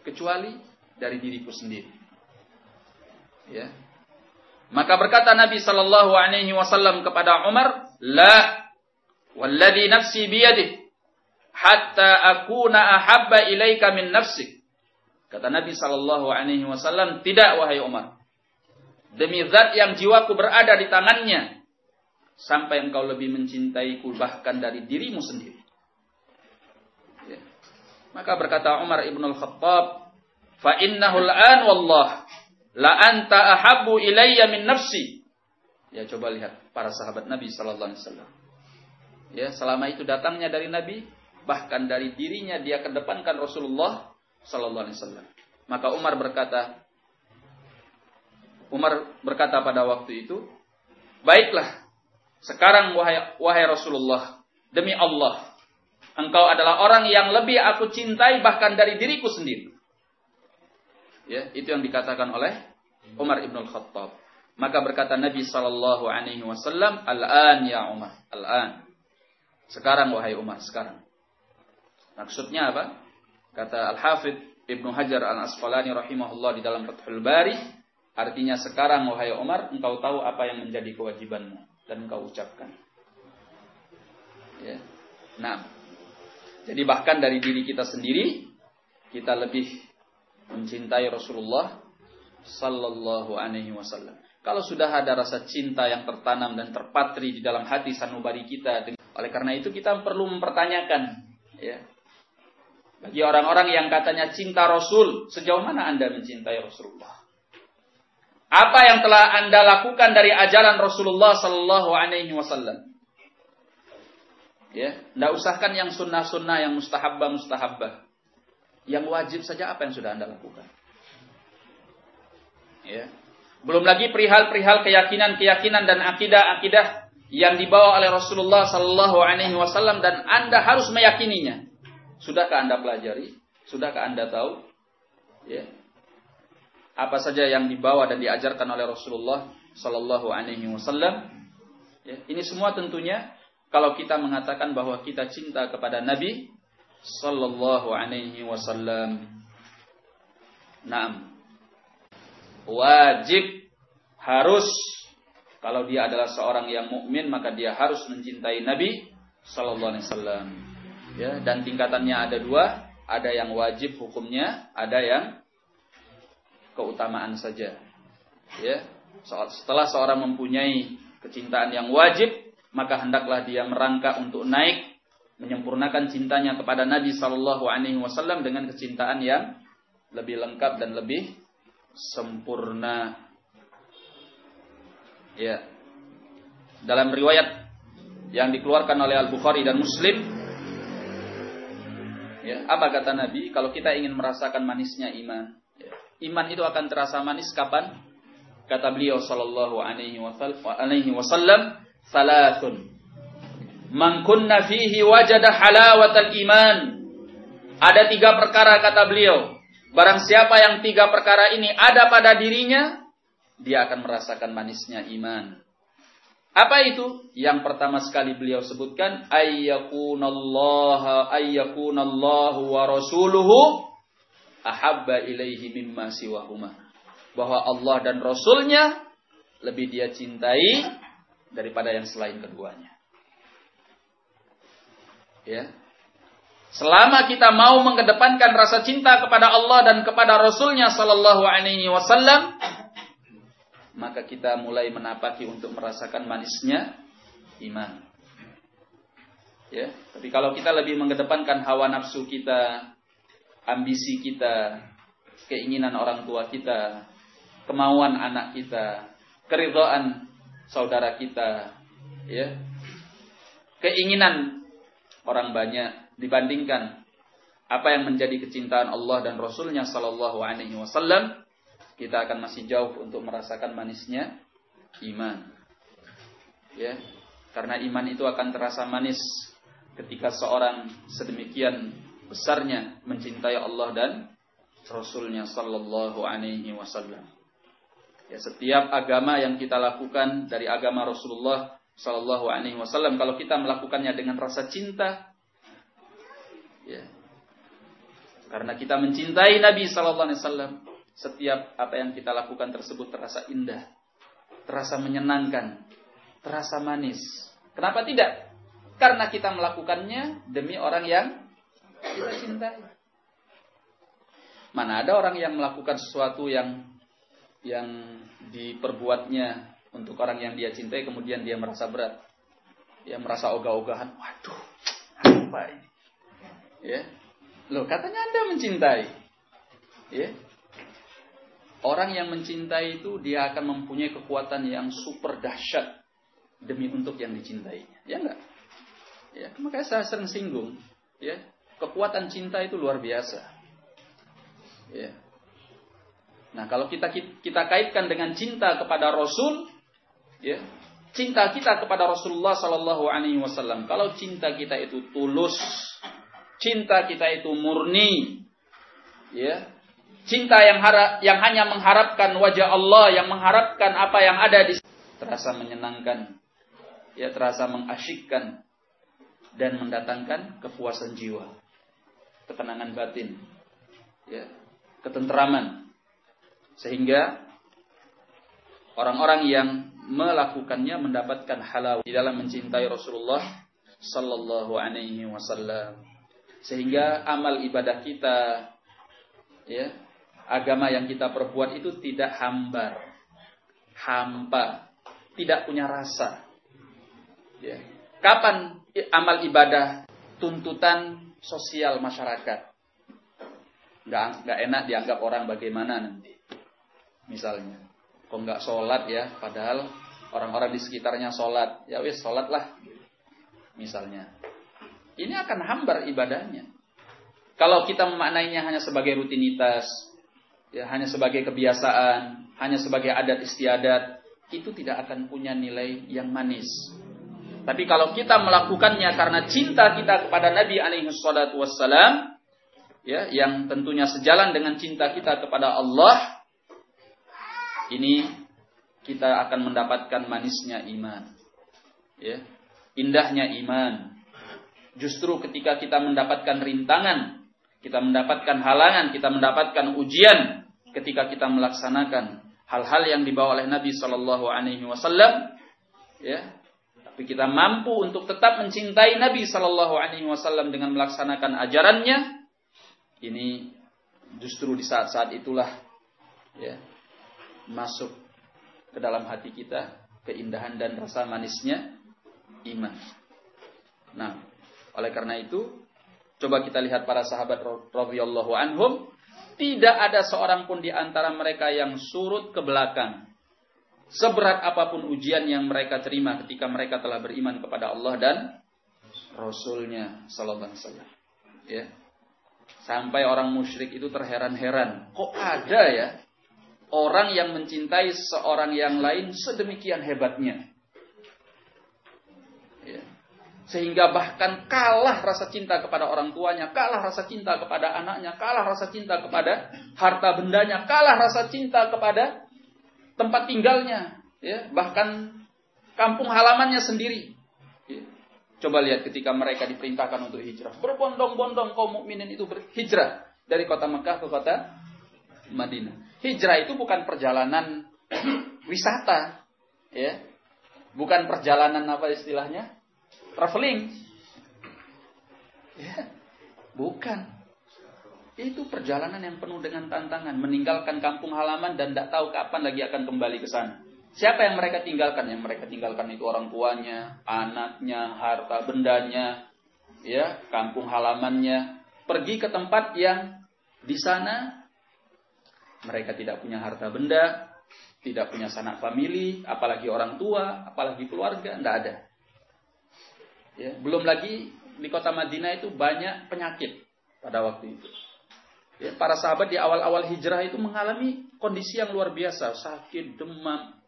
kecuali dari diriku sendiri." Ya. Maka berkata Nabi sallallahu alaihi wasallam kepada Umar, "La walladhi nafsi biyadih hatta akuna ahabba ilaika min nafsik." Kata Nabi sallallahu alaihi wasallam, "Tidak wahai Umar. Demi zat yang jiwaku berada di tangannya, sampai engkau lebih mencintaiku bahkan dari dirimu sendiri." Ya. Maka berkata Umar ibn al-Khattab, "Fa innahu al-an wallah La anta ahabbu ilayya min nafsi. Ya coba lihat para sahabat Nabi sallallahu alaihi wasallam. Ya, selama itu datangnya dari Nabi, bahkan dari dirinya dia kedepankan Rasulullah sallallahu alaihi wasallam. Maka Umar berkata Umar berkata pada waktu itu, "Baiklah, sekarang wahai wahai Rasulullah, demi Allah, engkau adalah orang yang lebih aku cintai bahkan dari diriku sendiri." Ya, itu yang dikatakan oleh Umar ibn al-Khattab. Maka berkata Nabi sallallahu alaihi wasallam, "Al-an ya Umar, al-an." Sekarang wahai Umar, sekarang. Maksudnya apa? Kata Al-Hafidh Ibnu Hajar Al-Asqalani rahimahullah di dalam Fathul Bari, artinya sekarang wahai Umar, engkau tahu apa yang menjadi kewajibanmu dan engkau ucapkan. Ya. Nah, jadi bahkan dari diri kita sendiri kita lebih mencintai Rasulullah sallallahu alaihi wasallam. Kalau sudah ada rasa cinta yang tertanam dan terpatri di dalam hati sanubari kita, oleh karena itu kita perlu mempertanyakan, ya. Bagi orang-orang yang katanya cinta Rasul, sejauh mana Anda mencintai Rasulullah? Apa yang telah Anda lakukan dari ajaran Rasulullah sallallahu alaihi wasallam? Ya, tidak usahkan yang sunnah-sunnah, yang mustahabbah-mustahabbah. Yang wajib saja apa yang sudah Anda lakukan? Ya. Belum lagi perihal-perihal keyakinan-keyakinan dan akidah-akidah yang dibawa oleh Rasulullah Sallallahu Alaihi Wasallam dan Anda harus meyakininya. Sudahkah Anda pelajari? Sudahkah Anda tahu? Ya. Apa saja yang dibawa dan diajarkan oleh Rasulullah Sallallahu Alaihi Wasallam? Ya. Ini semua tentunya kalau kita mengatakan bahwa kita cinta kepada Nabi sallallahu alaihi wasallam. Naam. Wajib harus kalau dia adalah seorang yang mukmin maka dia harus mencintai Nabi sallallahu alaihi wasallam. Ya, dan tingkatannya ada dua, ada yang wajib hukumnya, ada yang keutamaan saja. Ya, setelah seorang mempunyai kecintaan yang wajib, maka hendaklah dia merangkak untuk naik menyempurnakan cintanya kepada Nabi Shallallahu Alaihi Wasallam dengan kecintaan yang lebih lengkap dan lebih sempurna. Ya, dalam riwayat yang dikeluarkan oleh Al Bukhari dan Muslim Ya, apa kata Nabi? Kalau kita ingin merasakan manisnya iman, iman itu akan terasa manis kapan? Kata beliau sallallahu alaihi wasallam, "Salasun. Man kunna fihi wajada halawatal iman." Ada tiga perkara kata beliau. Barang siapa yang tiga perkara ini ada pada dirinya, dia akan merasakan manisnya iman. Apa itu? Yang pertama sekali beliau sebutkan ayyakunallaha ayyakunallahu wa rasuluhu ahabba ilaihi mimma siwahuma. Bahwa Allah dan Rasulnya lebih dia cintai daripada yang selain keduanya. Ya. Selama kita mau mengedepankan rasa cinta kepada Allah dan kepada Rasulnya Sallallahu Alaihi Wasallam, maka kita mulai menapaki untuk merasakan manisnya iman. Ya, tapi kalau kita lebih mengedepankan hawa nafsu kita, ambisi kita, keinginan orang tua kita, kemauan anak kita, keridhaan saudara kita, ya. Keinginan orang banyak dibandingkan apa yang menjadi kecintaan Allah dan Rasulnya Sallallahu Alaihi Wasallam, kita akan masih jauh untuk merasakan manisnya iman. Ya, karena iman itu akan terasa manis ketika seorang sedemikian besarnya mencintai Allah dan Rasulnya Sallallahu Alaihi Wasallam. Ya, setiap agama yang kita lakukan dari agama Rasulullah Sallallahu Alaihi Wasallam, kalau kita melakukannya dengan rasa cinta, ya, karena kita mencintai Nabi Sallallahu Alaihi Wasallam, setiap apa yang kita lakukan tersebut terasa indah, terasa menyenangkan, terasa manis. Kenapa tidak? Karena kita melakukannya demi orang yang kita cintai. Mana ada orang yang melakukan sesuatu yang yang diperbuatnya untuk orang yang dia cintai kemudian dia merasa berat. Dia merasa ogah-ogahan, waduh, apa ini? Ya. Loh, katanya Anda mencintai. Ya. Orang yang mencintai itu dia akan mempunyai kekuatan yang super dahsyat demi untuk yang dicintainya. Ya enggak? Ya, makanya saya sering singgung, ya. Kekuatan cinta itu luar biasa. Ya. Nah, kalau kita kita kaitkan dengan cinta kepada Rasul, ya, cinta kita kepada Rasulullah Sallallahu Alaihi Wasallam. Kalau cinta kita itu tulus, cinta kita itu murni, ya, Cinta yang harap, yang hanya mengharapkan wajah Allah, yang mengharapkan apa yang ada di terasa menyenangkan, ya terasa mengasyikkan dan mendatangkan kepuasan jiwa, ketenangan batin, ya, ketenteraman. Sehingga orang-orang yang melakukannya mendapatkan halal di dalam mencintai Rasulullah sallallahu alaihi wasallam. Sehingga amal ibadah kita ya agama yang kita perbuat itu tidak hambar, hampa, tidak punya rasa. Ya. Kapan amal ibadah tuntutan sosial masyarakat? Nggak, nggak enak dianggap orang bagaimana nanti. Misalnya, kok nggak sholat ya, padahal orang-orang di sekitarnya sholat. Ya wis sholat lah. Misalnya. Ini akan hambar ibadahnya. Kalau kita memaknainya hanya sebagai rutinitas, ya hanya sebagai kebiasaan, hanya sebagai adat istiadat, itu tidak akan punya nilai yang manis. Tapi kalau kita melakukannya karena cinta kita kepada Nabi alaihi salatu wassalam, ya, yang tentunya sejalan dengan cinta kita kepada Allah, ini kita akan mendapatkan manisnya iman. Ya, indahnya iman. Justru ketika kita mendapatkan rintangan, kita mendapatkan halangan, kita mendapatkan ujian, ketika kita melaksanakan hal-hal yang dibawa oleh Nabi Shallallahu Alaihi Wasallam, ya tapi kita mampu untuk tetap mencintai Nabi Shallallahu Alaihi Wasallam dengan melaksanakan ajarannya, ini justru di saat-saat itulah ya masuk ke dalam hati kita keindahan dan rasa manisnya iman. Nah, oleh karena itu, coba kita lihat para sahabat radhiyallahu anhum, tidak ada seorang pun di antara mereka yang surut ke belakang Seberat apa pun ujian yang mereka terima ketika mereka telah beriman kepada Allah dan Rasulnya Sallallahu Alaihi Wasallam. Ya. Sampai orang musyrik itu terheran-heran. Kok ada ya orang yang mencintai seorang yang lain sedemikian hebatnya? Ya. Sehingga bahkan kalah rasa cinta kepada orang tuanya, kalah rasa cinta kepada anaknya, kalah rasa cinta kepada harta bendanya, kalah rasa cinta kepada tempat tinggalnya, ya, bahkan kampung halamannya sendiri. Ya. Coba lihat ketika mereka diperintahkan untuk hijrah. Berbondong-bondong kaum mukminin itu berhijrah dari kota Mekah ke kota Madinah. Hijrah itu bukan perjalanan wisata, ya. Bukan perjalanan apa istilahnya? Traveling. Ya. Bukan. Itu perjalanan yang penuh dengan tantangan, meninggalkan kampung halaman dan tidak tahu kapan lagi akan kembali ke sana. Siapa yang mereka tinggalkan? Yang mereka tinggalkan itu orang tuanya, anaknya, harta bendanya, ya, kampung halamannya, pergi ke tempat yang di sana mereka tidak punya harta benda, tidak punya sanak famili, apalagi orang tua, apalagi keluarga, tidak ada. Ya, belum lagi di kota Madinah itu banyak penyakit pada waktu itu. Ya, para sahabat di awal-awal hijrah itu mengalami kondisi yang luar biasa, sakit, demam,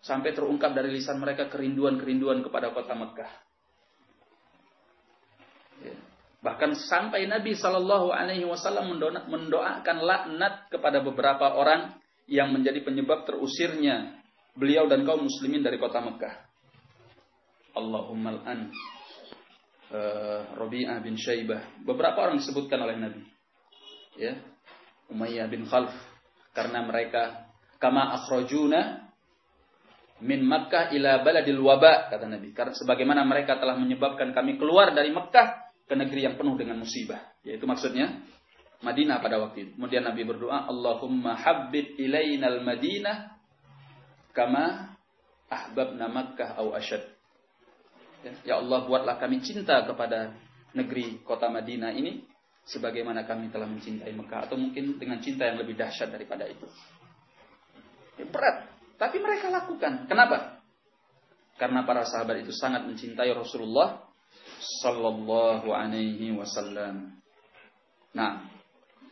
sampai terungkap dari lisan mereka kerinduan-kerinduan kepada kota Mekah. Ya. Bahkan sampai Nabi Shallallahu Alaihi Wasallam mendoakan laknat kepada beberapa orang yang menjadi penyebab terusirnya beliau dan kaum muslimin dari kota Mekah. Allahumma an uh, Rabi'ah bin Syaibah. Beberapa orang disebutkan oleh Nabi ya Umayyah bin Khalf. Karena mereka kama akhrajuna min Makkah ila baladil waba kata Nabi. Karena sebagaimana mereka telah menyebabkan kami keluar dari Mekkah ke negeri yang penuh dengan musibah. Yaitu maksudnya Madinah pada waktu itu. Kemudian Nabi berdoa Allahumma habbib ilainal Madinah kama ahbabna Makkah au asyad ya, ya Allah buatlah kami cinta kepada negeri kota Madinah ini sebagaimana kami telah mencintai Mekah atau mungkin dengan cinta yang lebih dahsyat daripada itu. Ya, berat, tapi mereka lakukan. Kenapa? Karena para sahabat itu sangat mencintai Rasulullah sallallahu alaihi wasallam. Nah,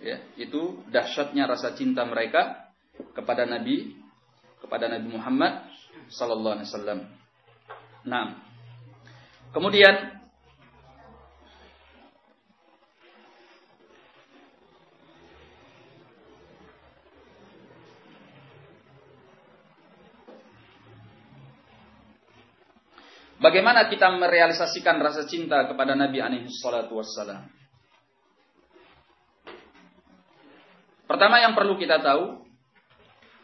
ya, itu dahsyatnya rasa cinta mereka kepada Nabi kepada Nabi Muhammad sallallahu alaihi wasallam. Nah, kemudian Bagaimana kita merealisasikan rasa cinta kepada Nabi alaihi salatu wassalam? Pertama yang perlu kita tahu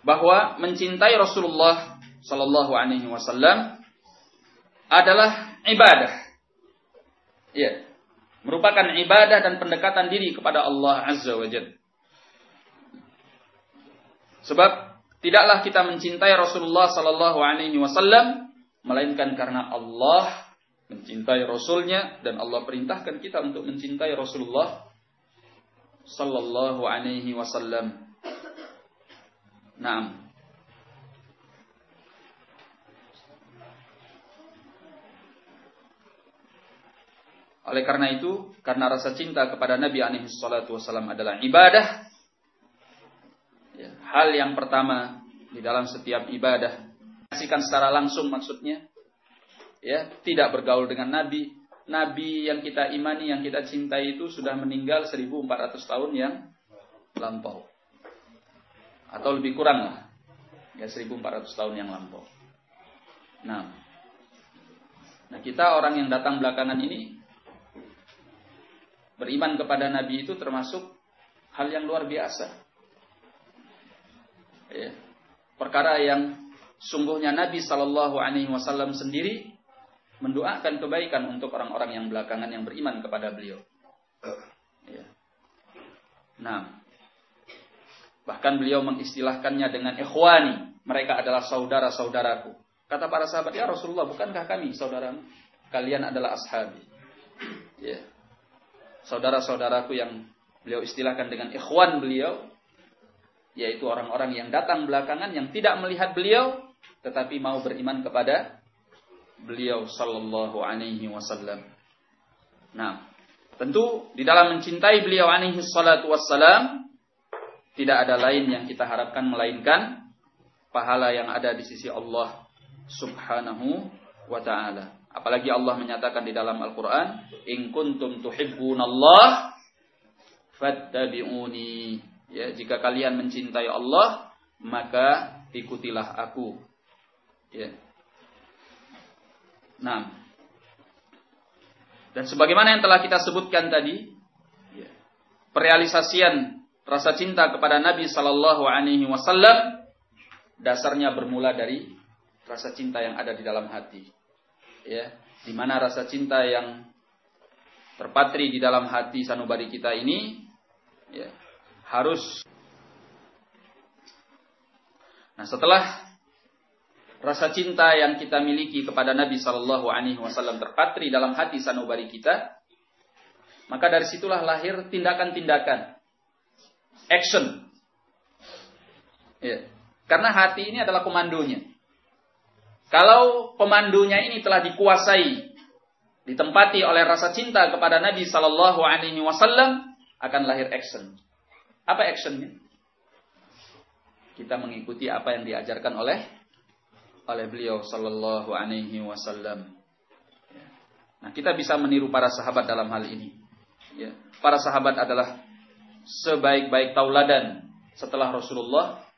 bahwa mencintai Rasulullah sallallahu alaihi wasallam adalah ibadah. Ya, merupakan ibadah dan pendekatan diri kepada Allah Azza wa Jalla. Sebab tidaklah kita mencintai Rasulullah sallallahu alaihi wasallam melainkan karena Allah mencintai Rasulnya dan Allah perintahkan kita untuk mencintai Rasulullah Sallallahu Alaihi Wasallam. Naam. Oleh karena itu, karena rasa cinta kepada Nabi alaihi salatu wasallam adalah ibadah, ya, hal yang pertama di dalam setiap ibadah menyaksikan secara langsung maksudnya. Ya, tidak bergaul dengan nabi. Nabi yang kita imani, yang kita cintai itu sudah meninggal 1400 tahun yang lampau. Atau lebih kurang lah. Ya 1400 tahun yang lampau. Nah, nah kita orang yang datang belakangan ini beriman kepada Nabi itu termasuk hal yang luar biasa. Ya, perkara yang Sungguhnya Nabi Shallallahu Alaihi Wasallam sendiri mendoakan kebaikan untuk orang-orang yang belakangan yang beriman kepada beliau. Ya. Nah, bahkan beliau mengistilahkannya dengan ikhwani. Mereka adalah saudara-saudaraku. Kata para sahabat, ya Rasulullah, bukankah kami saudara? Kalian adalah ashabi. Ya. Saudara-saudaraku yang beliau istilahkan dengan ikhwan beliau, yaitu orang-orang yang datang belakangan yang tidak melihat beliau tetapi mau beriman kepada beliau sallallahu alaihi wasallam. Nah, tentu di dalam mencintai beliau alaihi salatu wassalam tidak ada lain yang kita harapkan melainkan pahala yang ada di sisi Allah subhanahu wa taala. Apalagi Allah menyatakan di dalam Al-Qur'an, "In kuntum tuhibbunallah fattabi'uni." Ya, jika kalian mencintai Allah, maka ikutilah aku. Ya. Nah. Dan sebagaimana yang telah kita sebutkan tadi, ya, perealisasian rasa cinta kepada Nabi Sallallahu Alaihi Wasallam dasarnya bermula dari rasa cinta yang ada di dalam hati. Ya, di mana rasa cinta yang terpatri di dalam hati sanubari kita ini, ya, harus. Nah, setelah rasa cinta yang kita miliki kepada Nabi Shallallahu Alaihi Wasallam terpatri dalam hati sanubari kita, maka dari situlah lahir tindakan-tindakan, action. Ya. Karena hati ini adalah komandonya. Kalau komandonya ini telah dikuasai, ditempati oleh rasa cinta kepada Nabi Shallallahu Alaihi Wasallam, akan lahir action. Apa actionnya? Kita mengikuti apa yang diajarkan oleh oleh beliau sallallahu alaihi wasallam. Nah, kita bisa meniru para sahabat dalam hal ini. Ya. Para sahabat adalah sebaik-baik tauladan setelah Rasulullah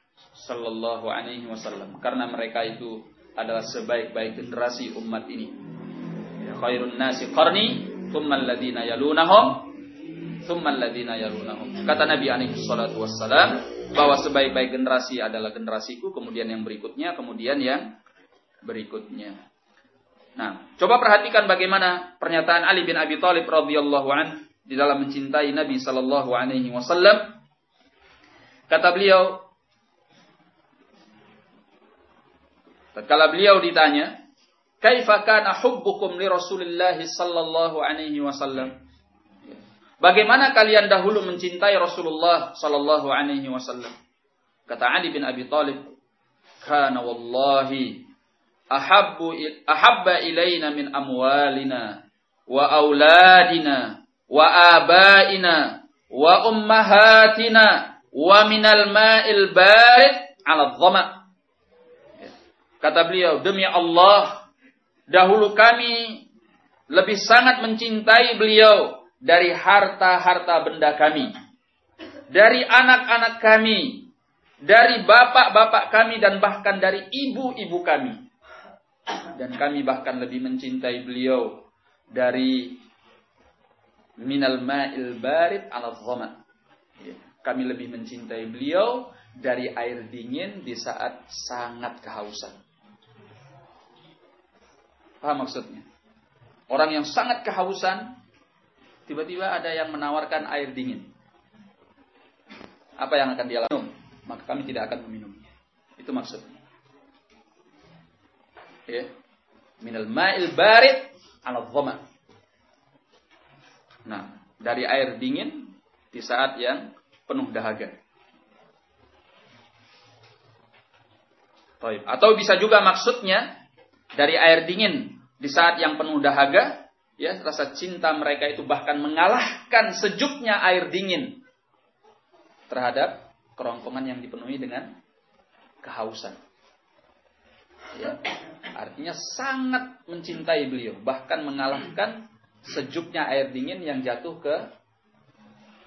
sallallahu alaihi wasallam karena mereka itu adalah sebaik-baik generasi umat ini. Ya, khairun nasi qarni, thumma alladziina yalunahum, thumma alladziina yalunahum. Kata Nabi alaihi salatu wassalam bahwa sebaik-baik generasi adalah generasiku, kemudian yang berikutnya, kemudian yang berikutnya. Nah, coba perhatikan bagaimana pernyataan Ali bin Abi Thalib radhiyallahu an di dalam mencintai Nabi sallallahu alaihi wasallam. Kata beliau, tatkala beliau ditanya, "Kaifa kana hubbukum li Rasulillah sallallahu alaihi wasallam?" Bagaimana kalian dahulu mencintai Rasulullah sallallahu alaihi wasallam? Kata Ali bin Abi Thalib, "Kana wallahi ahabbu ahabba ilaina min amwalina wa auladina wa abaina wa ummahatina wa minal ma'il barid 'ala dhama." Kata beliau, "Demi Allah, dahulu kami lebih sangat mencintai beliau dari harta-harta benda kami, dari anak-anak kami, dari bapak-bapak kami dan bahkan dari ibu-ibu kami. Dan kami bahkan lebih mencintai beliau dari minal ma'il barid ala dhama. Ya, kami lebih mencintai beliau dari air dingin di saat sangat kehausan. Paham maksudnya? Orang yang sangat kehausan tiba-tiba ada yang menawarkan air dingin. Apa yang akan dia lakukan? Maka kami tidak akan meminumnya. Itu maksudnya. Ya. Minal ma'il barid ala dhama. Nah, dari air dingin di saat yang penuh dahaga. Atau bisa juga maksudnya dari air dingin di saat yang penuh dahaga ya rasa cinta mereka itu bahkan mengalahkan sejuknya air dingin terhadap kerongkongan yang dipenuhi dengan kehausan. Ya, artinya sangat mencintai beliau, bahkan mengalahkan sejuknya air dingin yang jatuh ke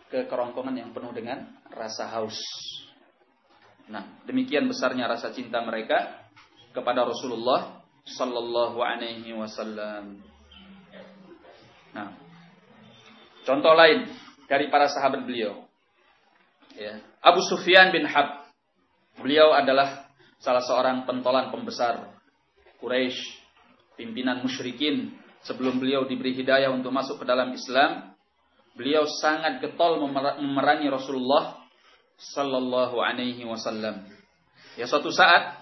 ke kerongkongan yang penuh dengan rasa haus. Nah, demikian besarnya rasa cinta mereka kepada Rasulullah sallallahu alaihi wasallam. Nah, contoh lain dari para sahabat beliau. Ya. Abu Sufyan bin Hab. Beliau adalah salah seorang pentolan pembesar Quraisy pimpinan musyrikin sebelum beliau diberi hidayah untuk masuk ke dalam Islam, beliau sangat getol memerangi Rasulullah sallallahu alaihi wasallam. Ya suatu saat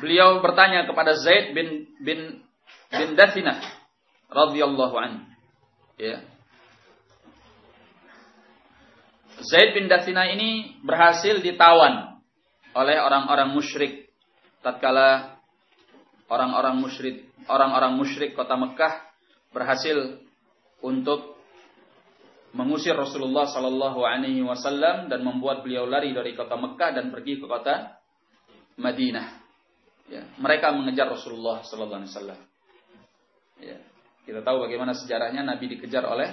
beliau bertanya kepada Zaid bin bin bin Dathinah radhiyallahu anhu. Ya. Zaid bin Dathina ini berhasil ditawan oleh orang-orang musyrik tatkala orang-orang musyrik orang-orang musyrik kota Mekah berhasil untuk mengusir Rasulullah Sallallahu Alaihi Wasallam dan membuat beliau lari dari kota Mekah dan pergi ke kota Madinah. Ya, mereka mengejar Rasulullah Sallallahu Alaihi Wasallam. Ya, kita tahu bagaimana sejarahnya Nabi dikejar oleh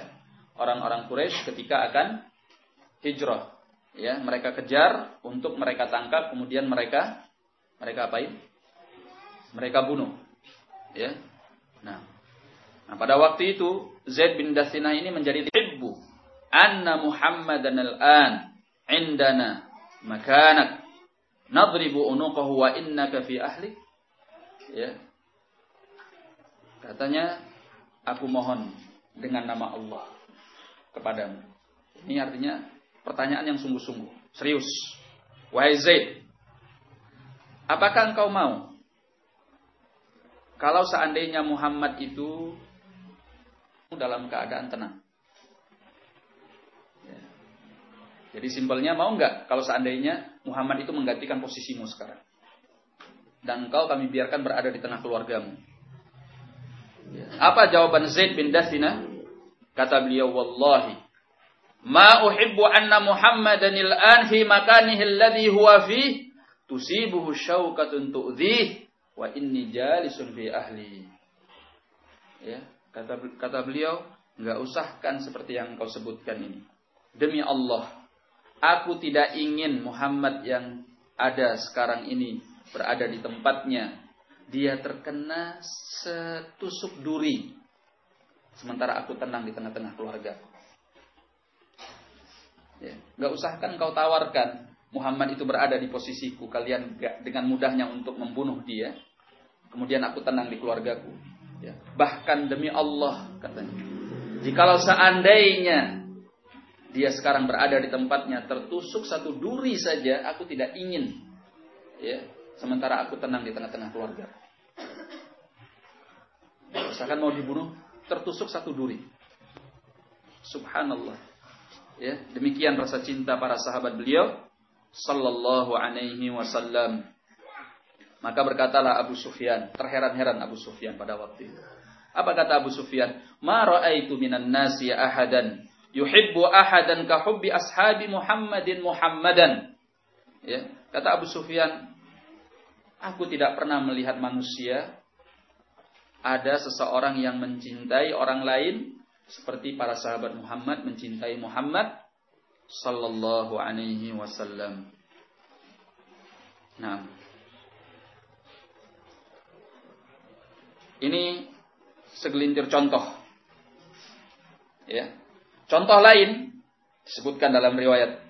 orang-orang Quraisy ketika akan hijrah. Ya, mereka kejar untuk mereka tangkap, kemudian mereka mereka apain? Mereka bunuh. Ya. Nah, nah pada waktu itu Zaid bin Dathina ini menjadi ibu anna Muhammadan al-an indana makanak nadribu unuqahu wa innaka fi ahli ya katanya aku mohon dengan nama Allah kepadamu ini artinya pertanyaan yang sungguh-sungguh, serius. Wahai Zaid, apakah engkau mau kalau seandainya Muhammad itu dalam keadaan tenang? Ya. Jadi simpelnya mau nggak kalau seandainya Muhammad itu menggantikan posisimu sekarang? Dan engkau kami biarkan berada di tengah keluargamu. Ya. Apa jawaban Zaid bin Dathina? Kata beliau, Wallahi, Ma uhibbu anna Muhammadan al-an fi makanihi alladhi huwa fi tusibuhu syauqatun tu'dhih wa inni jalisun fi ahli. Ya, kata kata beliau, enggak usahkan seperti yang kau sebutkan ini. Demi Allah, aku tidak ingin Muhammad yang ada sekarang ini berada di tempatnya. Dia terkena setusuk duri. Sementara aku tenang di tengah-tengah keluarga. Ya. Gak usahkan kau tawarkan Muhammad itu berada di posisiku. Kalian gak dengan mudahnya untuk membunuh dia. Kemudian aku tenang di keluargaku. Ya. Bahkan demi Allah katanya. Jikalau seandainya dia sekarang berada di tempatnya tertusuk satu duri saja, aku tidak ingin. Ya. Sementara aku tenang di tengah-tengah keluarga. Misalkan mau dibunuh, tertusuk satu duri. Subhanallah. Ya, demikian rasa cinta para sahabat beliau sallallahu alaihi wasallam. Maka berkatalah Abu Sufyan, terheran-heran Abu Sufyan pada waktu itu. Apa kata Abu Sufyan? Ma ra'aitu minan nasi ahadan yuhibbu ahadan ka hubbi ashabi Muhammadin Muhammadan. Ya, kata Abu Sufyan, aku tidak pernah melihat manusia ada seseorang yang mencintai orang lain seperti para sahabat Muhammad mencintai Muhammad sallallahu alaihi wasallam. Nah, ini segelintir contoh. Ya. Contoh lain disebutkan dalam riwayat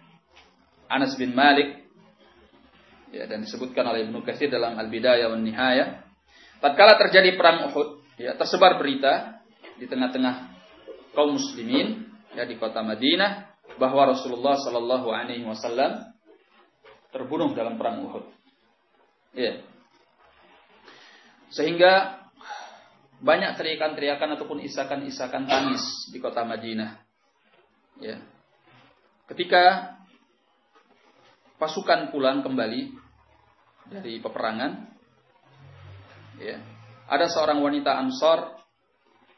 Anas bin Malik ya dan disebutkan oleh Ibnu Katsir dalam Al-Bidayah wan Nihayah. Tatkala terjadi perang Uhud, ya tersebar berita di tengah-tengah kaum muslimin ya di kota Madinah bahwa Rasulullah Shallallahu Alaihi Wasallam terbunuh dalam perang Uhud. Ya. Sehingga banyak teriakan-teriakan ataupun isakan-isakan tangis di kota Madinah. Ya. Ketika pasukan pulang kembali dari peperangan, ya, ada seorang wanita Ansor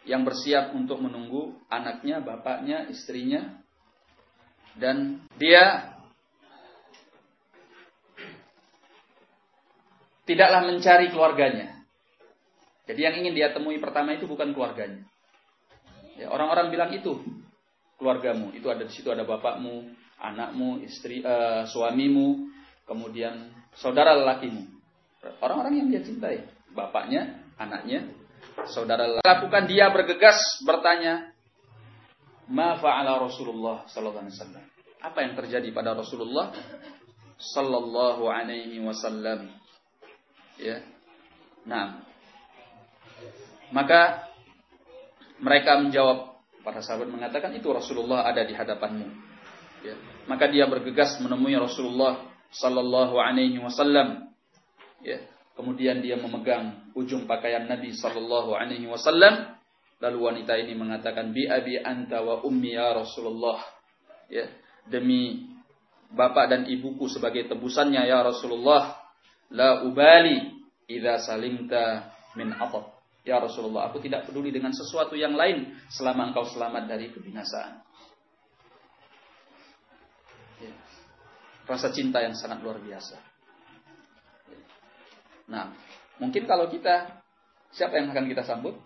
yang bersiap untuk menunggu anaknya, bapaknya, istrinya, dan dia tidaklah mencari keluarganya. Jadi yang ingin dia temui pertama itu bukan keluarganya. Ya, orang-orang bilang itu keluargamu, itu ada di situ ada bapakmu, anakmu, istri, uh, suamimu, kemudian saudara lelakimu. Orang-orang yang dia cintai, bapaknya, anaknya, saudara lakukan dia bergegas bertanya ma fa'ala Rasulullah sallallahu alaihi wasallam? Apa yang terjadi pada Rasulullah sallallahu alaihi wasallam? Ya. Nah. Maka mereka menjawab, para sahabat mengatakan itu Rasulullah ada di hadapanmu. Ya. Maka dia bergegas menemui Rasulullah sallallahu alaihi wasallam. Ya. Kemudian dia memegang ujung pakaian Nabi sallallahu alaihi wasallam. Lalu wanita ini mengatakan bi abi anta wa ummi ya Rasulullah. Ya, demi bapak dan ibuku sebagai tebusannya ya Rasulullah. La ubali idza salimta min atab. Ya Rasulullah, aku tidak peduli dengan sesuatu yang lain selama engkau selamat dari kebinasaan. Rasa cinta yang sangat luar biasa. Nah, mungkin kalau kita, siapa yang akan kita sambut?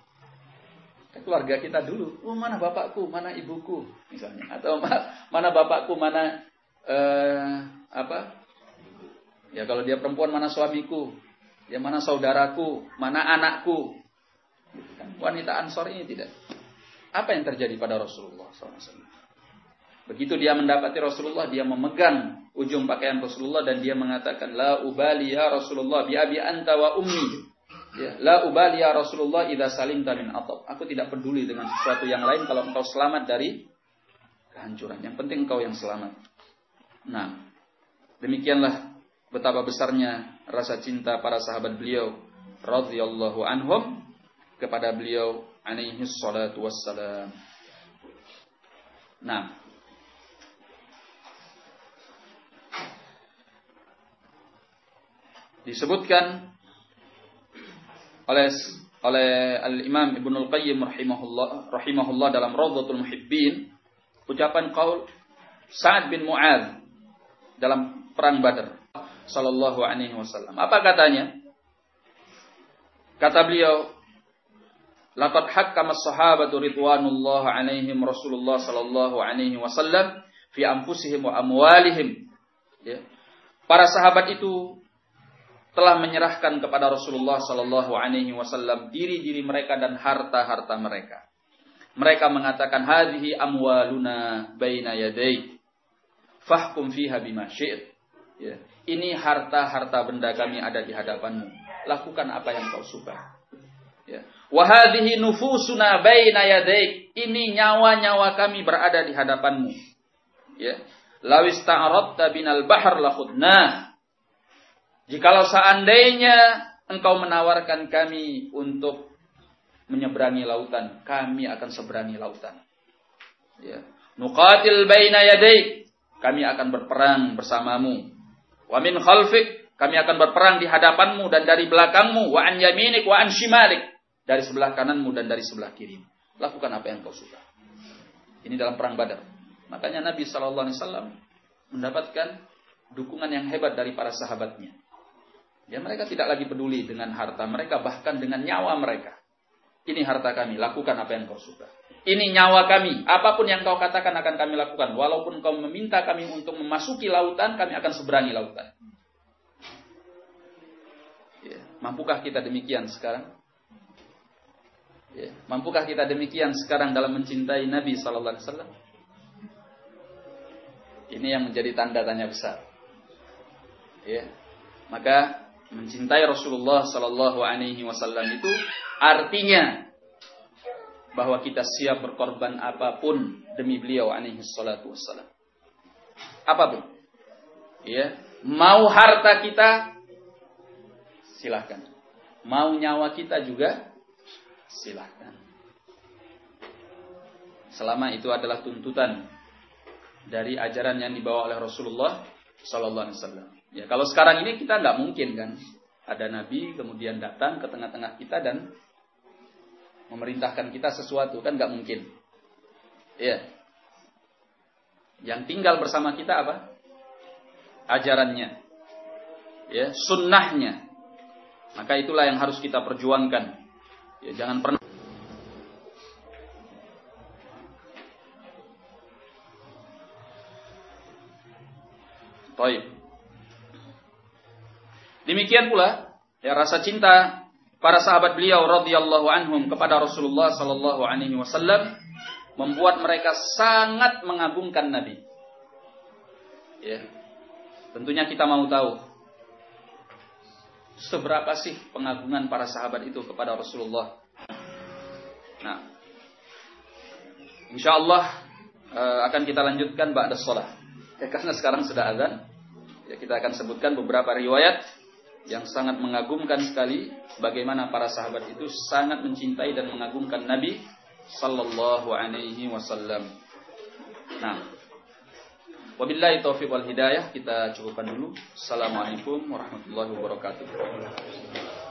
Keluarga kita dulu. Oh, mana bapakku, mana ibuku, misalnya. Atau mana bapakku, mana eh, apa? Ya kalau dia perempuan mana suamiku, ya mana saudaraku, mana anakku. Wanita Ansor ini tidak. Apa yang terjadi pada Rasulullah SAW? Begitu dia mendapati Rasulullah, dia memegang ujung pakaian Rasulullah dan dia mengatakan, La ubali ya Rasulullah, bi abi anta wa ummi. Ya, la ubali ya Rasulullah idza salimta min atab. Aku tidak peduli dengan sesuatu yang lain kalau engkau selamat dari kehancuran. Yang penting engkau yang selamat. Nah, demikianlah betapa besarnya rasa cinta para sahabat beliau radhiyallahu anhum kepada beliau alaihi salatu wassalam. Nah, disebutkan oleh oleh Al Imam Ibnu Al Qayyim rahimahullah rahimahullah dalam Rawdatul Muhibbin ucapan qaul Sa'ad bin Mu'adz dalam perang Badar sallallahu alaihi wasallam. Apa katanya? Kata beliau, "Laqad hakkama as-sahabatu ridwanullah alaihim Rasulullah sallallahu alaihi wasallam fi anfusihim wa amwalihim." Ya. Para sahabat itu telah menyerahkan kepada Rasulullah Sallallahu Alaihi Wasallam diri-diri mereka dan harta-harta mereka. Mereka mengatakan hadhi amwaluna baina yadai fahkum fiha bima. Ya. Ini harta-harta benda kami ada di hadapanmu. Lakukan apa yang kau suka. Ya. Wahadihi nufusuna baina yadai. Ini nyawa-nyawa kami berada di hadapanmu. Ya. Lawis ta'aradta binal bahar lakhudnah. Jikalau seandainya engkau menawarkan kami untuk menyeberangi lautan, kami akan seberangi lautan. Ya. Nuqatil baina yadaik, kami akan berperang bersamamu. Wa min khalfik, kami akan berperang di hadapanmu dan dari belakangmu. Wa an yaminik wa an shimalik, dari sebelah kananmu dan dari sebelah kiri. Lakukan apa yang kau suka. Ini dalam perang Badar. Makanya Nabi Shallallahu Alaihi Wasallam mendapatkan dukungan yang hebat dari para sahabatnya. Ya mereka tidak lagi peduli dengan harta mereka, bahkan dengan nyawa mereka. Ini harta kami, lakukan apa yang kau suka. Ini nyawa kami, apa pun yang kau katakan akan kami lakukan. Walaupun kau meminta kami untuk memasuki lautan, kami akan seberangi lautan. Ya, mampukah kita demikian sekarang? Ya, mampukah kita demikian sekarang dalam mencintai Nabi Sallallahu Alaihi Wasallam? Ini yang menjadi tanda tanya besar. Ya, maka mencintai Rasulullah Sallallahu Alaihi Wasallam itu artinya bahwa kita siap berkorban apa pun demi beliau alaihi salatu wassalam. Apa pun. Ya, mau harta kita silahkan. Mau nyawa kita juga silahkan. Selama itu adalah tuntutan dari ajaran yang dibawa oleh Rasulullah Sallallahu Alaihi Wasallam. Ya, kalau sekarang ini kita nggak mungkin kan, ada Nabi kemudian datang ke tengah-tengah kita dan memerintahkan kita sesuatu kan nggak mungkin. Ya. Yang tinggal bersama kita apa? Ajarannya. Ya, sunnahnya. Maka itulah yang harus kita perjuangkan. Ya, jangan pernah Baik. Demikian pula ya rasa cinta para sahabat beliau radhiyallahu anhum kepada Rasulullah sallallahu alaihi wasallam membuat mereka sangat mengagungkan Nabi. Ya. Tentunya kita mau tahu seberapa sih pengagungan para sahabat itu kepada Rasulullah Nah, insya Allah uh, akan kita lanjutkan ba'da sholat. Ya, karena sekarang sudah azan, ya kita akan sebutkan beberapa riwayat yang sangat mengagumkan sekali bagaimana para sahabat itu sangat mencintai dan mengagumkan Nabi sallallahu alaihi wasallam. Nah, wabillahi taufiq wal hidayah kita cukupkan dulu. Assalamualaikum warahmatullahi wabarakatuh.